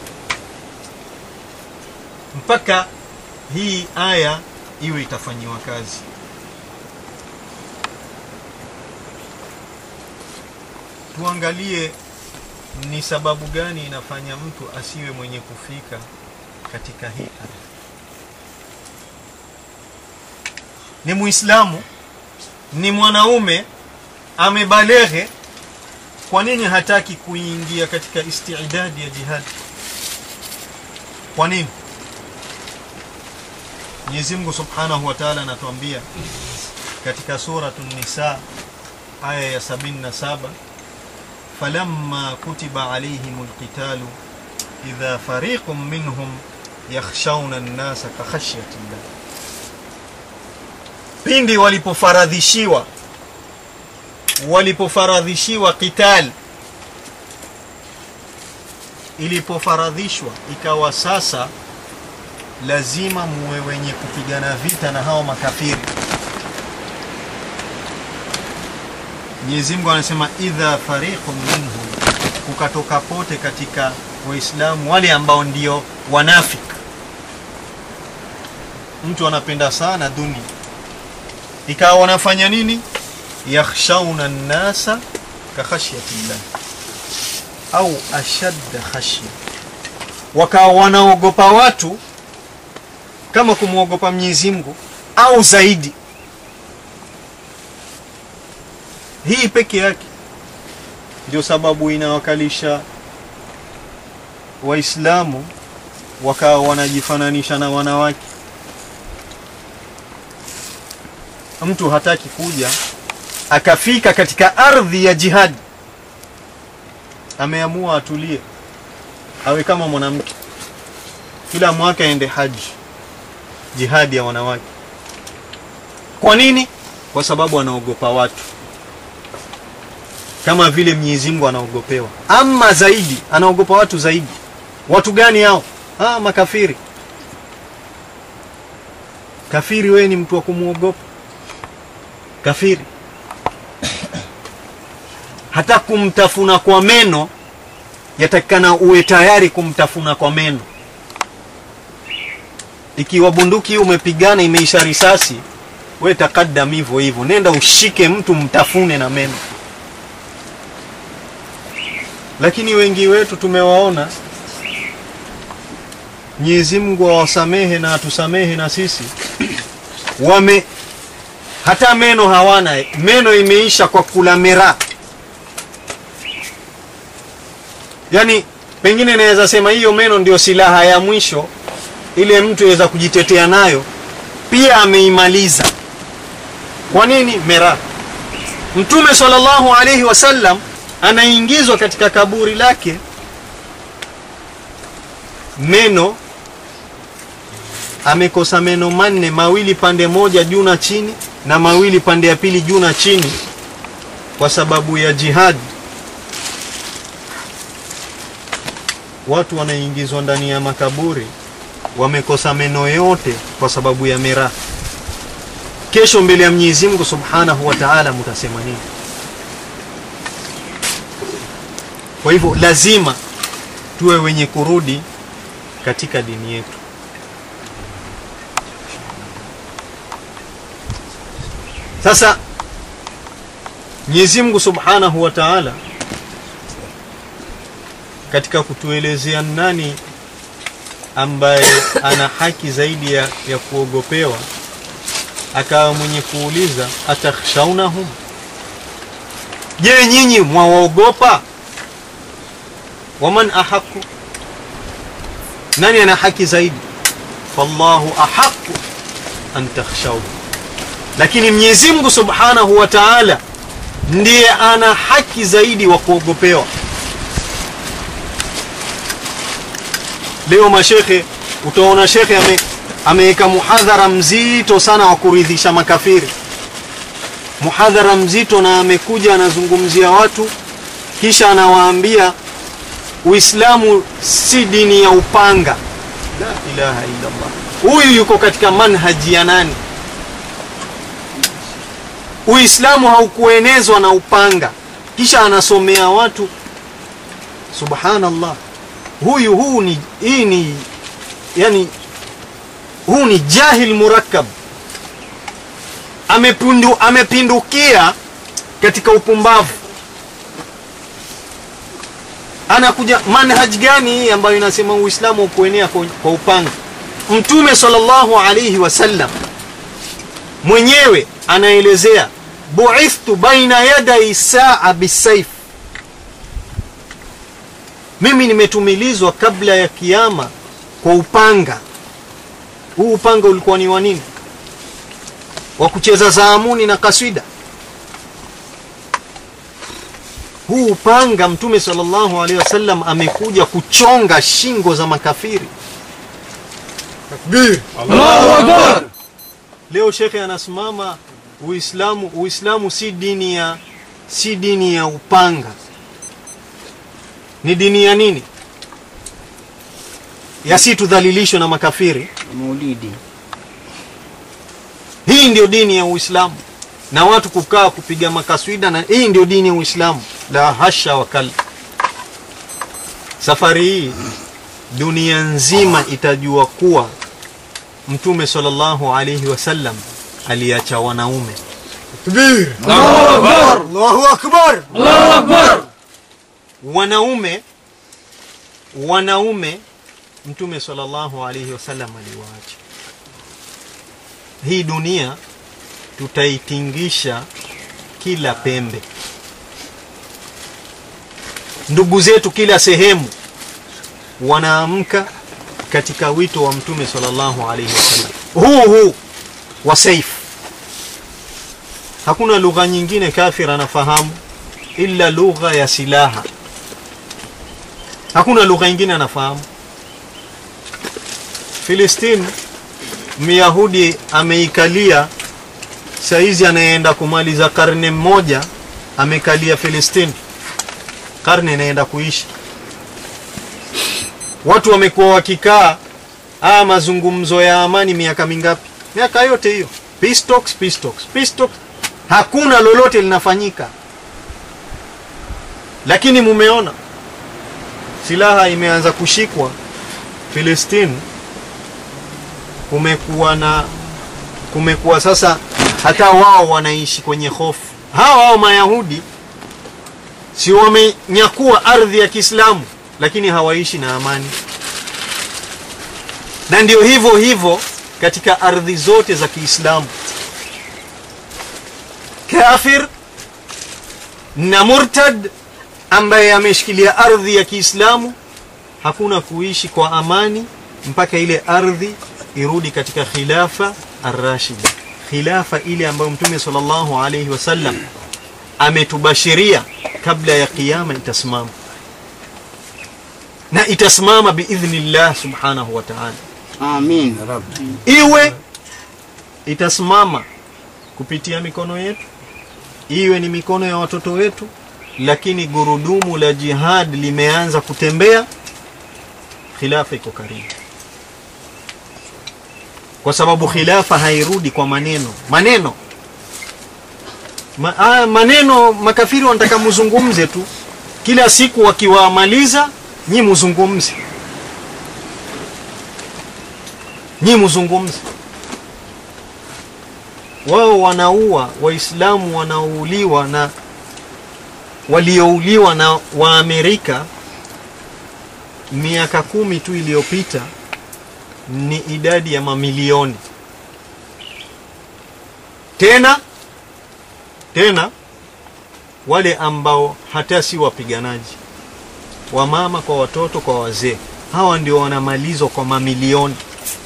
mpaka hii aya iwe itafanyiwa kazi. Tuangalie ni sababu gani inafanya mtu asiwe mwenye kufika katika hii ardhi. Ni Muislamu, ni mwanaume amebalehe kwa nini hataki kuingia katika istiidadi ya jihadi? Kwa nini? Mwenyezi Mungu Subhanahu wa Ta'ala anatuambia katika suratu Nisa aya ya 77 falamma kutiba alayhimul alqitalu idha fariqun minhum yakhshawna an-nasa ka khashyati llah, pindi walipofaradhishiwa walipofaradhishiwa qital, ilipofaradhishwa ikawa sasa lazima muwe wenye kupigana vita na hao makafiri. Mwenyezi Mungu anasema idha fariqu minhu kukatoka pote katika Waislamu wale ambao ndio wanafik. Mtu anapenda sana dunia, ikawa wanafanya nini? yakhshauna nnasa ka khashyati llah au ashadda khashya, wakawa wanaogopa watu kama kumwogopa Mwenyezi Mungu au zaidi. Hii peke yake ndio sababu inawakalisha Waislamu wakawa wanajifananisha na wanawake. Mtu hataki kuja akafika katika ardhi ya jihadi, ameamua atulie, awe kama mwanamke, kila mwaka aende haji, jihadi ya wanawake. Kwa nini? Kwa sababu anaogopa watu kama vile Mwenyezi Mungu anaogopewa, ama zaidi anaogopa watu zaidi. Watu gani hao? Ah, makafiri. Kafiri, wewe ni mtu wa kumwogopa kafiri? Hata kumtafuna kwa meno yatakikana uwe tayari kumtafuna kwa meno. Ikiwa bunduki umepigana imeisha risasi, we takadam hivyo hivyo, nenda ushike mtu mtafune na meno. Lakini wengi wetu tumewaona, Mwenyezi Mungu awasamehe na atusamehe na sisi, wame hata meno hawana, meno imeisha kwa kula miraa. Yani pengine naweza sema hiyo meno ndio silaha ya mwisho ile mtu aweza kujitetea nayo, pia ameimaliza. Kwa nini? Miraa. Mtume sallallahu alayhi wasallam anaingizwa katika kaburi lake, meno amekosa meno manne, mawili pande moja juu na chini, na mawili pande ya pili juu na chini, kwa sababu ya jihad. Watu wanaingizwa ndani ya makaburi wamekosa meno yote kwa sababu ya miraa. Kesho mbele ya Mwenyezi Mungu Subhanahu wa Ta'ala mutasema nini? Kwa hivyo lazima tuwe wenye kurudi katika dini yetu. Sasa Mwenyezi Mungu Subhanahu wa Ta'ala katika kutuelezea nani ambaye ana haki zaidi ya, ya kuogopewa, akawa mwenye kuuliza atakhshaunahum, je, nyinyi mwawaogopa? Waman ahaqu, nani ana haki zaidi? Fallahu ahaqu an takhshawhu, lakini Mwenyezi Mungu Subhanahu wa Ta'ala ndiye ana haki zaidi wa kuogopewa. Leo mashekhe, utaona shekhe ame ameweka muhadhara mzito sana wa kuridhisha makafiri muhadhara mzito na amekuja anazungumzia watu kisha anawaambia uislamu si dini ya upanga. La ilaha illallah. Huyu yuko katika manhaji ya nani? Uislamu haukuenezwa na upanga. Kisha anasomea watu subhanallah huyu huu ni hii ni yani huu ni jahil murakab amepindu, amepindukia katika upumbavu anakuja manhaj gani ambayo inasema uislamu kuenea kwa, upanga? Mtume sallallahu alayhi wasallam mwenyewe anaelezea buithtu baina yadai saa bisaif mimi nimetumilizwa kabla ya kiyama kwa upanga. Huu upanga ulikuwa ni wa nini? Wa kucheza zaamuni na kaswida huu upanga mtume sallallahu alaihi wasallam amekuja kuchonga shingo za makafiri. Takbir. Allahu Akbar. leo shekhe anasimama uislamu uislamu si dini ya si dini ya upanga. Ni dini ya nini? Yasitudhalilishwe na makafiri. Maulidi. Hii ndio dini ya uislamu na watu kukaa kupiga makaswida na hii ndio dini ya uislamu. La hasha wakal. Safari hii dunia nzima itajua kuwa mtume sallallahu alayhi wasallam aliacha wanaume. Takbir. Allahu Akbar. allahu akbar. Allahu Akbar. wanaume wanaume mtume sallallahu alayhi wasallam aliwaacha. Hii dunia tutaitingisha kila pembe. Ndugu zetu kila sehemu wanaamka katika wito wa mtume sallallahu alaihi wasallam. Huu huu wa saif. Hakuna lugha nyingine kafir anafahamu ila lugha ya silaha. Hakuna lugha nyingine anafahamu. Filistini Myahudi ameikalia saizi anaenda kumaliza karne mmoja amekalia Filistini karne inaenda kuisha. Watu wamekuwa wakikaa haya mazungumzo ya amani miaka mingapi? Miaka yote hiyo. Peace talks, peace talks, peace talks. hakuna lolote linafanyika. Lakini mumeona silaha imeanza kushikwa Filistini kumekuwa na kumekuwa sasa hata wao wanaishi kwenye hofu. Hawa wao mayahudi si wamenyakua ardhi ya kiislamu lakini hawaishi na amani. Na ndio hivyo hivyo katika ardhi zote za kiislamu. Kafir na murtad ambaye ameshikilia ardhi ya kiislamu hakuna kuishi kwa amani mpaka ile ardhi irudi katika khilafa arrashida khilafa ile ambayo mtume sallallahu alaihi wasallam ametubashiria kabla ya kiyama itasimama. Na itasimama biidhnillah subhanahu wa ta'ala. Amin. Iwe itasimama kupitia mikono yetu iwe ni mikono ya watoto wetu lakini gurudumu la jihad limeanza kutembea khilafa iko karibu kwa sababu khilafa hairudi kwa maneno. Maneno. Ma, a, maneno makafiri wanataka muzungumze tu. Kila siku wakiwamaliza nyi muzungumze. Nyi muzungumze. Wao wanaua waislamu wanaouliwa na waliouliwa na waamerika miaka kumi tu iliyopita ni idadi ya mamilioni. Tena tena wale ambao hata si wapiganaji wamama kwa watoto kwa wazee hawa ndio wanamalizwa kwa mamilioni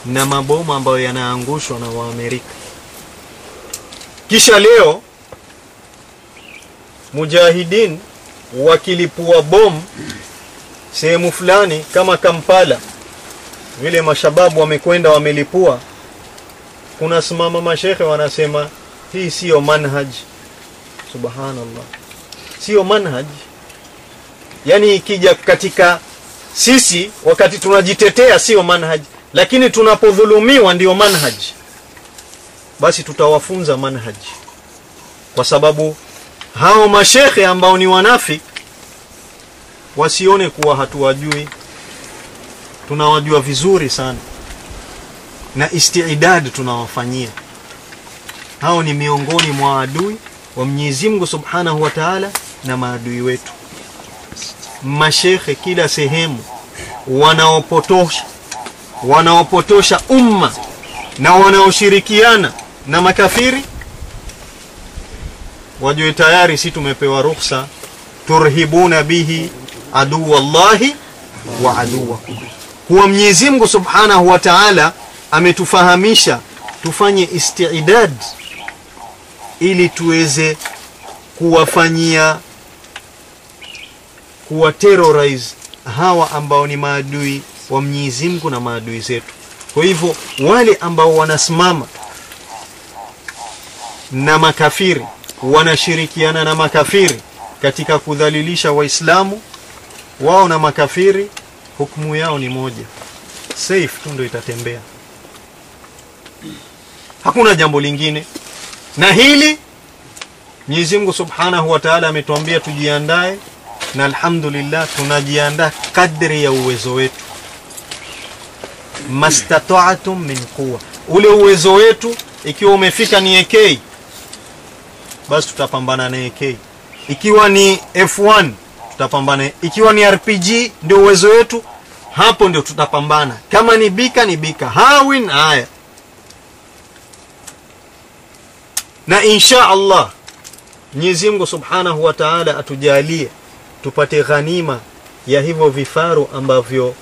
na mabomu ambayo yanaangushwa na waamerika. Kisha leo mujahidin wakilipua bomu sehemu fulani kama kampala vile mashababu wamekwenda wamelipua. Kuna simama mashekhe wanasema hii siyo manhaj. Subhanallah. Siyo manhaj. Yani ikija katika sisi wakati tunajitetea sio manhaj. Lakini tunapodhulumiwa ndio manhaj. Basi tutawafunza manhaj. Kwa sababu hao mashekhe ambao ni wanafik wasione kuwa hatuwajui tunawajua vizuri sana. Na istiidad tunawafanyia. Hao ni miongoni mwa adui wa Mwenyezi Mungu Subhanahu wa Ta'ala na maadui wetu. Mashekhe kila sehemu wanaopotosha wanaopotosha umma na wanaoshirikiana na makafiri wajue tayari si tumepewa ruhusa turhibuna bihi aduwallahi wa aduwakum huwa Mwenyezi Mungu Subhanahu wa Ta'ala ametufahamisha tufanye istiidad ili tuweze kuwafanyia kuwa terrorize hawa ambao ni maadui wa Mwenyezi Mungu na maadui zetu. Kwa hivyo wale ambao wanasimama na makafiri wanashirikiana na makafiri katika kudhalilisha Waislamu, wao na makafiri hukumu yao ni moja, safe tu ndo itatembea, hakuna jambo lingine. Na hili Mwenyezi Mungu Subhanahu wa Ta'ala ametuambia tujiandae, na alhamdulillah tunajiandaa kadri ya uwezo wetu, mastata'tum min quwa, ule uwezo wetu ikiwa umefika ni AK, basi tutapambana na AK. Ikiwa ni F1 tutapambana, ikiwa ni RPG ndio uwezo wetu, hapo ndio tutapambana. Kama ni bika ni bika, hawin haya, na insha Allah Mwenyezi Mungu Subhanahu wa Ta'ala atujalie tupate ghanima ya hivyo vifaru ambavyo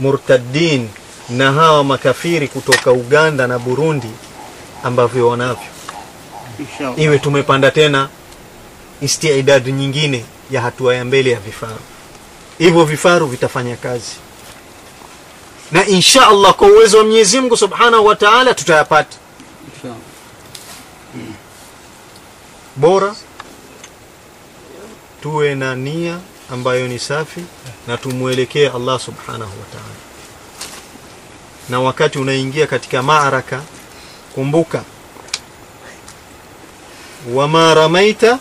murtaddin na hawa makafiri kutoka Uganda na Burundi ambavyo wanavyo, iwe tumepanda tena istidadi nyingine ya hatua ya mbele ya vifaru. Hivyo vifaru vitafanya kazi, na insha Allah kwa uwezo wa Mwenyezi Mungu Subhanahu wa Ta'ala tutayapata. Bora tuwe na nia ambayo ni safi na tumwelekee Allah Subhanahu wa Ta'ala. Na wakati unaingia katika maaraka, kumbuka wama ramaita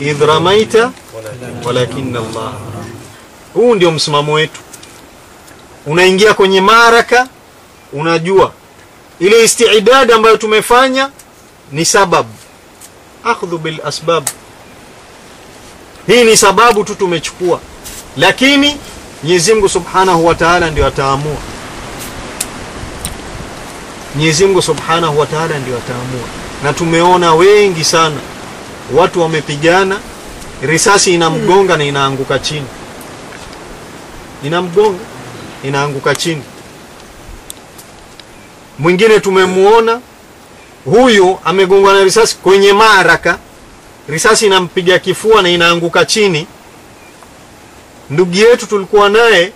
idh ramaita walakin Allah. Huu ndio msimamo wetu. Unaingia kwenye maraka, unajua ile istiidad ambayo tumefanya ni sababu, akhdhu bil asbab. Hii ni sababu tu tumechukua, lakini Mwenyezi Mungu Subhanahu wa Ta'ala ndio ataamua. Mwenyezi Mungu Subhanahu wa Ta'ala ndio ataamua, na tumeona wengi sana watu wamepigana, risasi inamgonga na inaanguka chini, inamgonga inaanguka chini. Mwingine tumemwona huyu amegongwa na risasi kwenye maraka, risasi inampiga kifua na inaanguka chini. Ndugu yetu tulikuwa naye,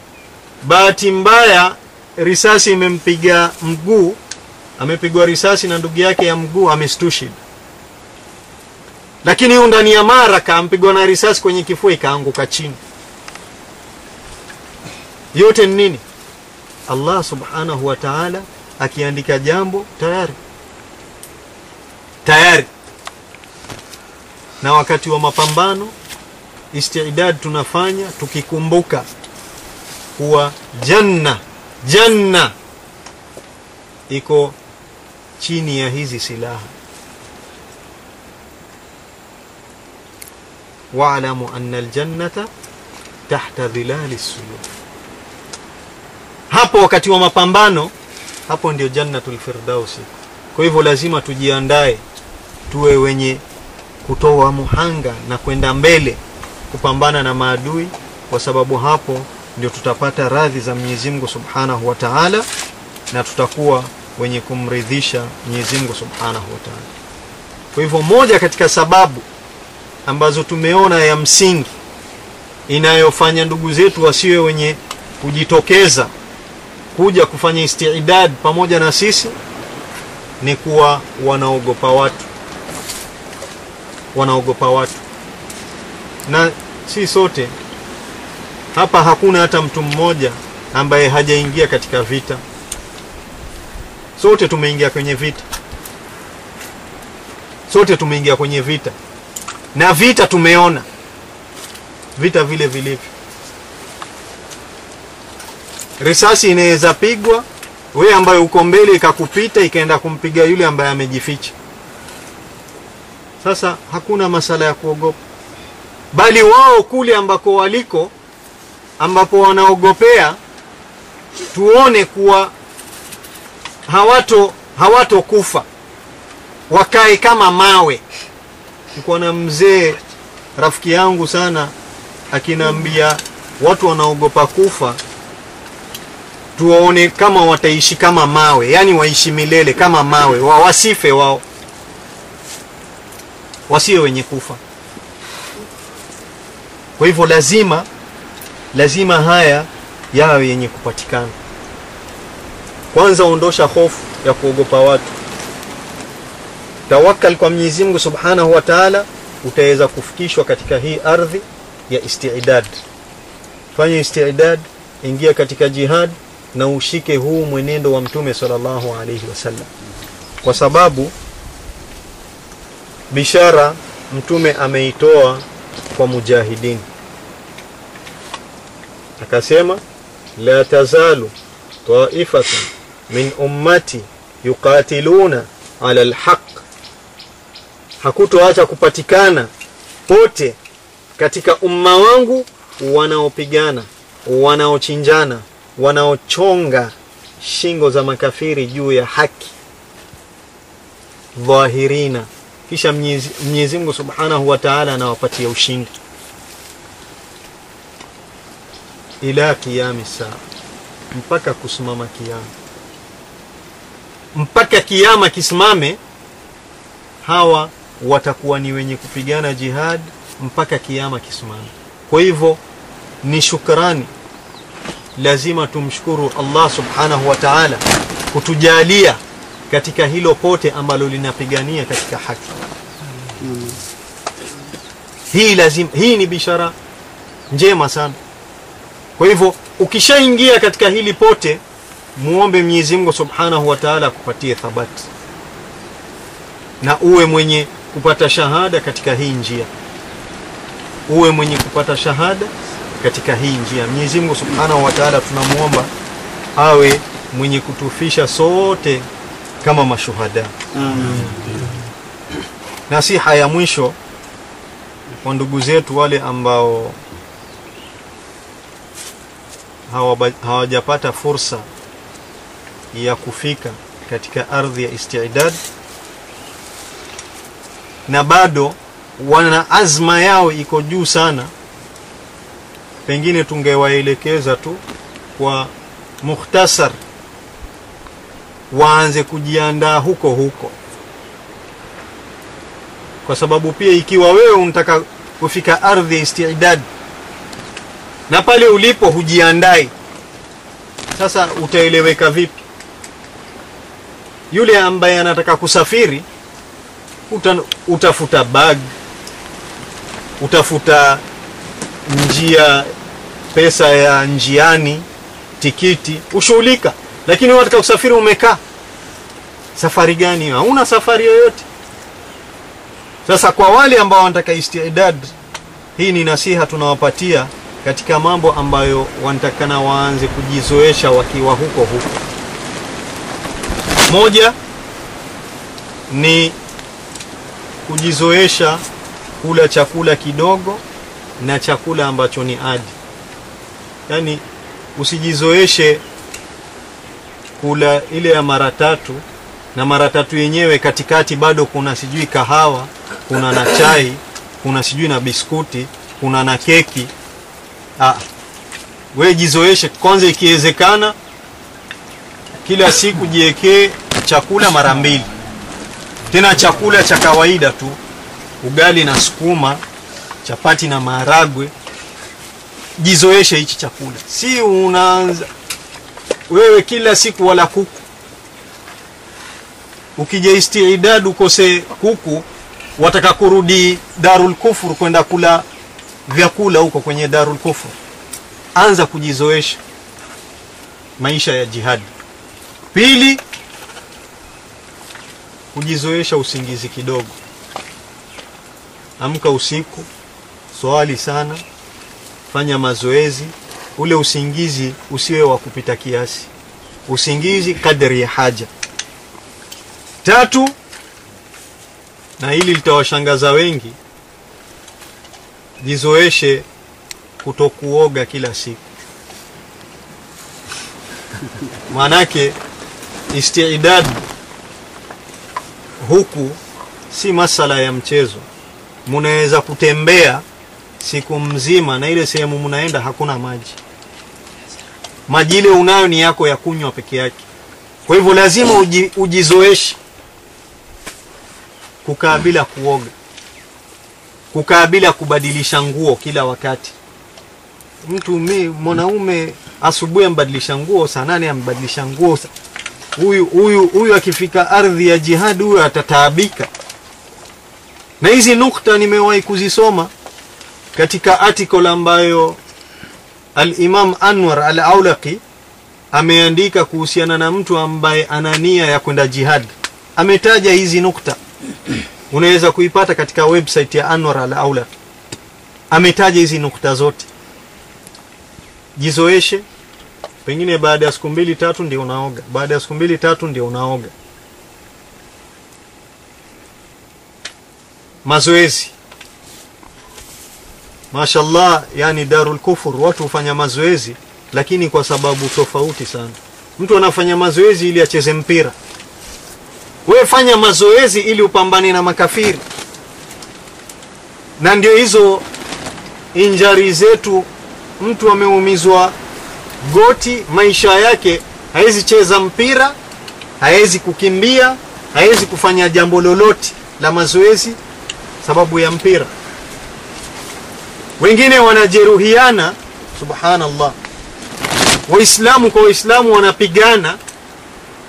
bahati mbaya risasi imempiga mguu, amepigwa risasi na ndugu yake ya mguu amestushid lakini huyu ndani ya mara kampigwa na risasi kwenye kifua ikaanguka chini. Yote ni nini? Allah subhanahu wa ta'ala akiandika jambo tayari tayari. Na wakati wa mapambano istidad tunafanya tukikumbuka kuwa janna janna iko chini ya hizi silaha wa'lamu anna aljannata tahta dhilali suyuf. Hapo wakati wa mapambano, hapo ndio jannatul firdausi. Kwa hivyo lazima tujiandae, tuwe wenye kutoa muhanga na kwenda mbele kupambana na maadui, kwa sababu hapo ndio tutapata radhi za Mwenyezi Mungu Subhanahu wa Ta'ala, na tutakuwa wenye kumridhisha Mwenyezi Mungu Subhanahu wa Ta'ala. Kwa hivyo moja katika sababu ambazo tumeona ya msingi inayofanya ndugu zetu wasiwe wenye kujitokeza kuja kufanya istiidad pamoja na sisi ni kuwa wanaogopa watu. Wanaogopa watu. Na si sote. Hapa hakuna hata mtu mmoja ambaye hajaingia katika vita. Sote tumeingia kwenye vita. Sote tumeingia kwenye vita na vita tumeona. Vita vile vilivyo. Risasi inaweza pigwa. We ambaye uko mbele ikakupita ikaenda kumpiga yule ambaye amejificha. Sasa hakuna masala ya kuogopa. Bali wao kule ambako waliko ambapo wanaogopea tuone kuwa hawato hawatokufa. Wakae kama mawe niko na mzee rafiki yangu sana akinaambia watu wanaogopa kufa tuwaone kama wataishi kama mawe yani waishi milele kama mawe wa wasife wao wasiwe wenye kufa. Kwa hivyo lazima lazima haya yawe yenye kupatikana. Kwanza ondosha hofu ya kuogopa watu tawakkal kwa Mwenyezi Mungu Subhanahu wa Ta'ala utaweza kufikishwa katika hii ardhi ya istiidad fanya istiidad ingia katika jihad na ushike huu mwenendo wa mtume sallallahu alayhi wasallam kwa sababu bishara mtume ameitoa kwa mujahidin. Akasema la tazalu taifatun min ummati yuqatiluna ala alhaq hakutoacha kupatikana pote katika umma wangu wanaopigana wanaochinjana wanaochonga shingo za makafiri juu ya haki dhahirina. Kisha Mwenyezi Mungu Subhanahu wa Ta'ala anawapatia ushindi. Ila kiyami saa mpaka kusimama kiyama. Mpaka kiyama kisimame hawa watakuwa ni wenye kupigana jihad mpaka kiama kisimame. Kwa hivyo ni shukrani. Lazima tumshukuru Allah subhanahu wa ta'ala kutujalia katika hilo pote ambalo linapigania katika haki. Hii lazima hii ni bishara njema sana. Kwa hivyo ukishaingia katika hili pote muombe Mwenyezi Mungu Subhanahu wa Ta'ala akupatie thabati. Na uwe mwenye kupata shahada katika hii njia. Uwe mwenye kupata shahada katika hii njia. Mwenyezi Mungu Subhanahu wa Ta'ala tunamuomba awe mwenye kutufisha sote kama mashuhada. Nasiha ya mwisho kwa ndugu zetu wale ambao hawajapata fursa ya kufika katika ardhi ya istidad na bado wana azma yao iko juu sana. Pengine tungewaelekeza tu kwa mukhtasar waanze kujiandaa huko huko. Kwa sababu pia ikiwa wewe unataka kufika ardhi ya istidad na pale ulipo hujiandai sasa utaeleweka vipi? Yule ambaye anataka kusafiri uta, utafuta bag utafuta njia pesa ya njiani tikiti ushughulika. Lakini wewe katika usafiri umekaa safari gani? Hauna safari yoyote. Sasa kwa wale ambao wanataka istidad hii ni nasiha tunawapatia katika mambo ambayo wanatakana waanze kujizoesha wakiwa huko huko. Moja ni kujizoesha kula chakula kidogo na chakula ambacho ni adi. Yaani usijizoeshe kula ile ya mara tatu na mara tatu yenyewe katikati bado kuna sijui kahawa kuna na chai kuna sijui na biskuti kuna na keki. Ah, we jizoeshe kwanza ikiwezekana kila siku jiwekee chakula mara mbili tena chakula cha kawaida tu. Ugali na sukuma chapati na maharagwe. Jizoeshe hichi chakula. Si unaanza wewe kila siku wala kuku. Ukija istiidad ukose kuku wataka kurudi darul kufur kwenda kula vyakula huko kwenye darul kufur. Anza kujizoesha. Maisha ya jihadi. Pili kujizoesha usingizi kidogo. Amka usiku swali sana fanya mazoezi ule usingizi usiwe wa kupita kiasi. Usingizi kadri ya haja. Tatu na hili litawashangaza wengi jizoeshe kutokuoga kila siku. Maanake istiidad huku si masala ya mchezo. Munaweza kutembea siku mzima na ile sehemu mnaenda hakuna maji. Maji ile unayo ni yako ya kunywa peke yake. Kwa hivyo lazima uji, ujizoeshe kukaa bila kuoga kukaa bila kubadilisha nguo kila wakati. Mtu mi mwanaume asubuhi ambadilisha nguo saa nane ambadilisha nguo huyu huyu huyu akifika ardhi ya jihad huyu atataabika. Na hizi nukta nimewahi kuzisoma katika article ambayo al-Imam Anwar al-Aulaqi ameandika kuhusiana na mtu ambaye ana nia ya kwenda jihad. Ametaja hizi nukta. Unaweza kuipata katika website ya Anwar al-Aulaqi ametaja hizi nukta zote. Jizoeshe pengine baada ya siku mbili tatu ndio unaoga. Baada ya siku mbili tatu ndio unaoga. Mazoezi. Mashallah yani darul kufur watu hufanya mazoezi lakini kwa sababu tofauti sana. Mtu anafanya mazoezi ili acheze mpira. We fanya mazoezi ili upambane na makafiri. Na ndio hizo injari zetu. Mtu ameumizwa goti maisha yake hawezi cheza mpira hawezi kukimbia hawezi kufanya jambo lolote la mazoezi sababu ya mpira. Wengine wanajeruhiana subhanallah. Waislamu kwa waislamu wanapigana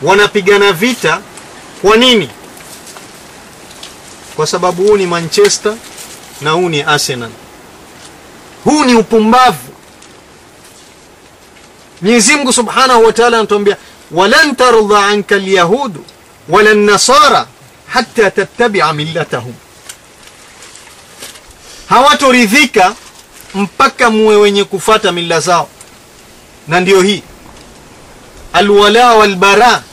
wanapigana vita. Kwa nini? Kwa sababu huu ni manchester na huu ni arsenal. Huu ni upumbavu Mwenyezi Mungu Subhanahu wa Ta'ala anatuambia walan tardha anka alyahudu wala nasara hatta tattabi'a millatahum. Hawatoridhika mpaka muwe wenye kufata mila zao. Na ndio hii. Alwala walbara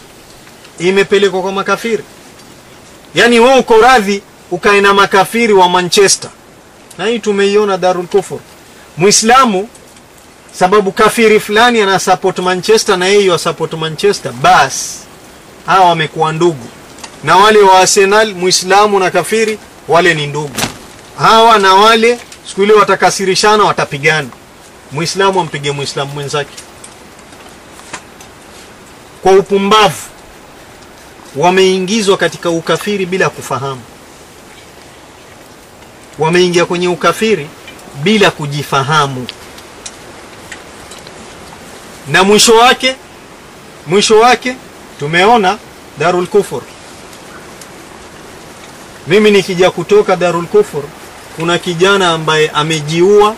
imepelekwa kwa makafiri. Yaani wewe uko radhi ukae na makafiri wa Manchester. Na hii tumeiona Darul Kufur. Muislamu sababu kafiri fulani ana support Manchester na yeye support Manchester bas hawa wamekuwa ndugu. Na wale wa Arsenal Muislamu na kafiri wale ni ndugu. Hawa na wale siku ile watakasirishana watapigana. Muislamu ampige Muislamu mwenzake. Kwa upumbavu wameingizwa katika ukafiri bila kufahamu. Wameingia kwenye ukafiri bila kujifahamu na mwisho wake mwisho wake tumeona darul kufur. Mimi nikija kutoka darul kufur kuna kijana ambaye amejiua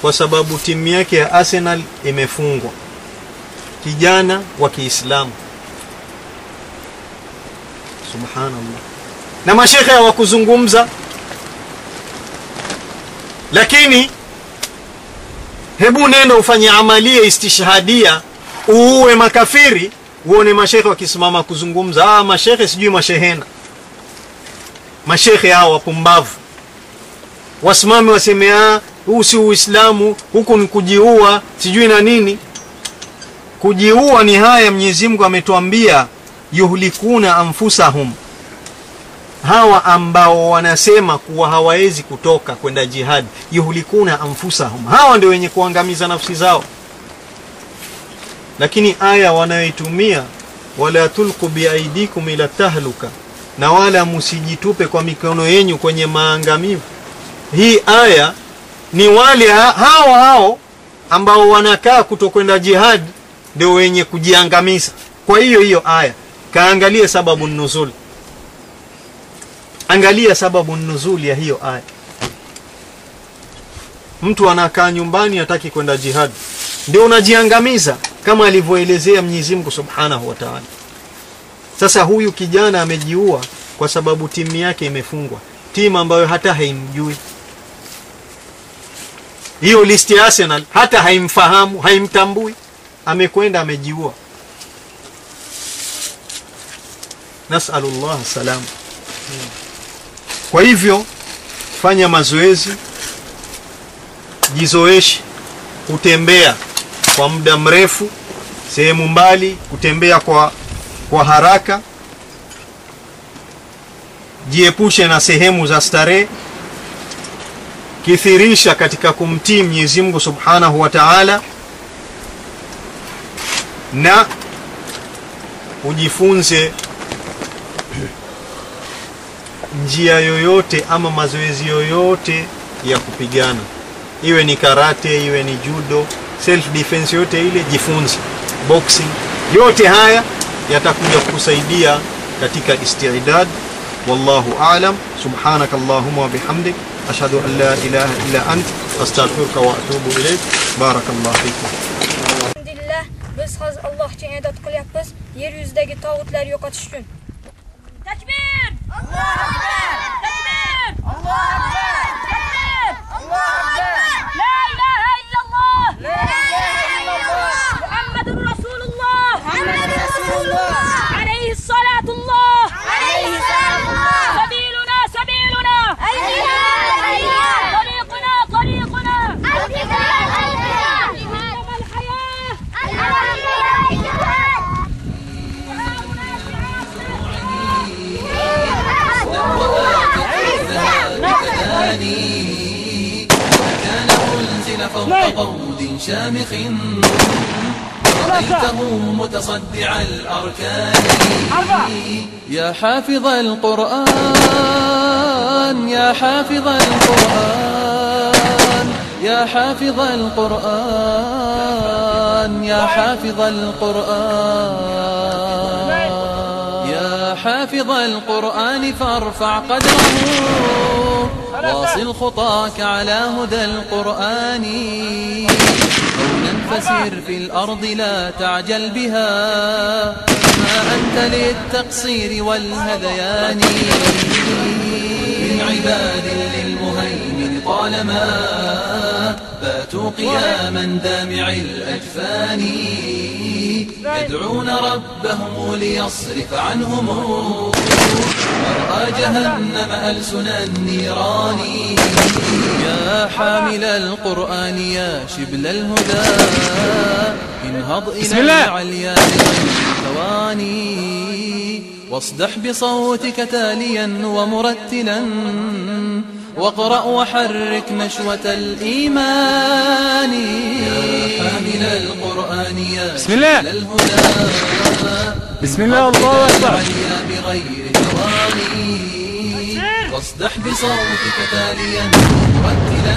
kwa sababu timu yake ya Arsenal imefungwa. Kijana wa Kiislamu. Subhanallah. Na mashekhe hawakuzungumza. Lakini hebu nenda ufanye amalia istishhadia uue makafiri uone mashekhe wakisimama kuzungumza. Ah mashekhe sijui mashehena. Mashekhe hao wapumbavu. Wasimame waseme ah huu si uislamu huku ni kujiua sijui na nini. Kujiua ni haya Mwenyezi ametuambia yuhlikuna anfusahum hawa ambao wanasema kuwa hawawezi kutoka kwenda jihad yuhlikuna anfusahum. Hawa ndio wenye kuangamiza nafsi zao. Lakini aya wanayoitumia wala tulqu biaidikum ila tahluka na wala musijitupe kwa mikono yenyu kwenye maangamivu. Hii aya ni wale ha- hao hao ambao wanakaa kutokwenda jihad ndio wenye kujiangamiza. Kwa hiyo hiyo aya kaangalie sababu nuzul angalia sababu nuzuli ya hiyo aya. Mtu anakaa nyumbani hataki kwenda jihad. Ndio unajiangamiza kama alivyoelezea Mwenyezi Mungu Subhanahu wa Ta'ala. Sasa huyu kijana amejiua kwa sababu timu yake imefungwa. Timu ambayo hata haimjui. Hiyo listi ya Arsenal hata haimfahamu haimtambui. Amekwenda amejiua. Nasalullah salam kwa hivyo fanya mazoezi jizoeshe kutembea kwa muda mrefu sehemu mbali kutembea kwa kwa haraka. Jiepushe na sehemu za starehe. Kithirisha katika kumtii Mwenyezi Mungu Subhanahu wa Ta'ala. Na ujifunze njia yoyote ama mazoezi yoyote ya kupigana iwe ni karate iwe ni judo self defense yote ile jifunze boxing yote haya yatakuja kukusaidia katika istidad wallahu a'lam subhanak allahumma wa bihamdik ashhadu an la ilaha illa ant astaghfiruka wa atubu ilayk barakallahu fikum alhamdulillah biz hozir allohga ibodat qilyapmiz yer yuzidagi tog'utlar yo'qotish uchun takbir! Allohu akbar takbir! Allohu akbar شامخ. رأيته متصدع الأركان. يا حافظ القرآن يا حافظ القرآن يا حافظ القرآن يا حافظ القرآن. يا حافظ القرآن فارفع قدره واصل خطاك على هدى القرآن. هونا فسير في الأرض لا تعجل بها. ما أنت للتقصير والهذيان. من عباد للمهيمن طالما باتوا قياما دامع الأجفان. يدعون ربهم ليصرف عنهم. مرأى جهنم ألسن النيران. يا حامل القرآن يا شبل الهدى. انهض إلى. العليا ثواني واصدح بصوتك تاليا ومرتلا. واقرأ وحرك نشوة الإيمان. يا حامل القرآن يا بسم الله. بسم الله الله أكبر. بغير واصدح بصوتك تاليا مرتلا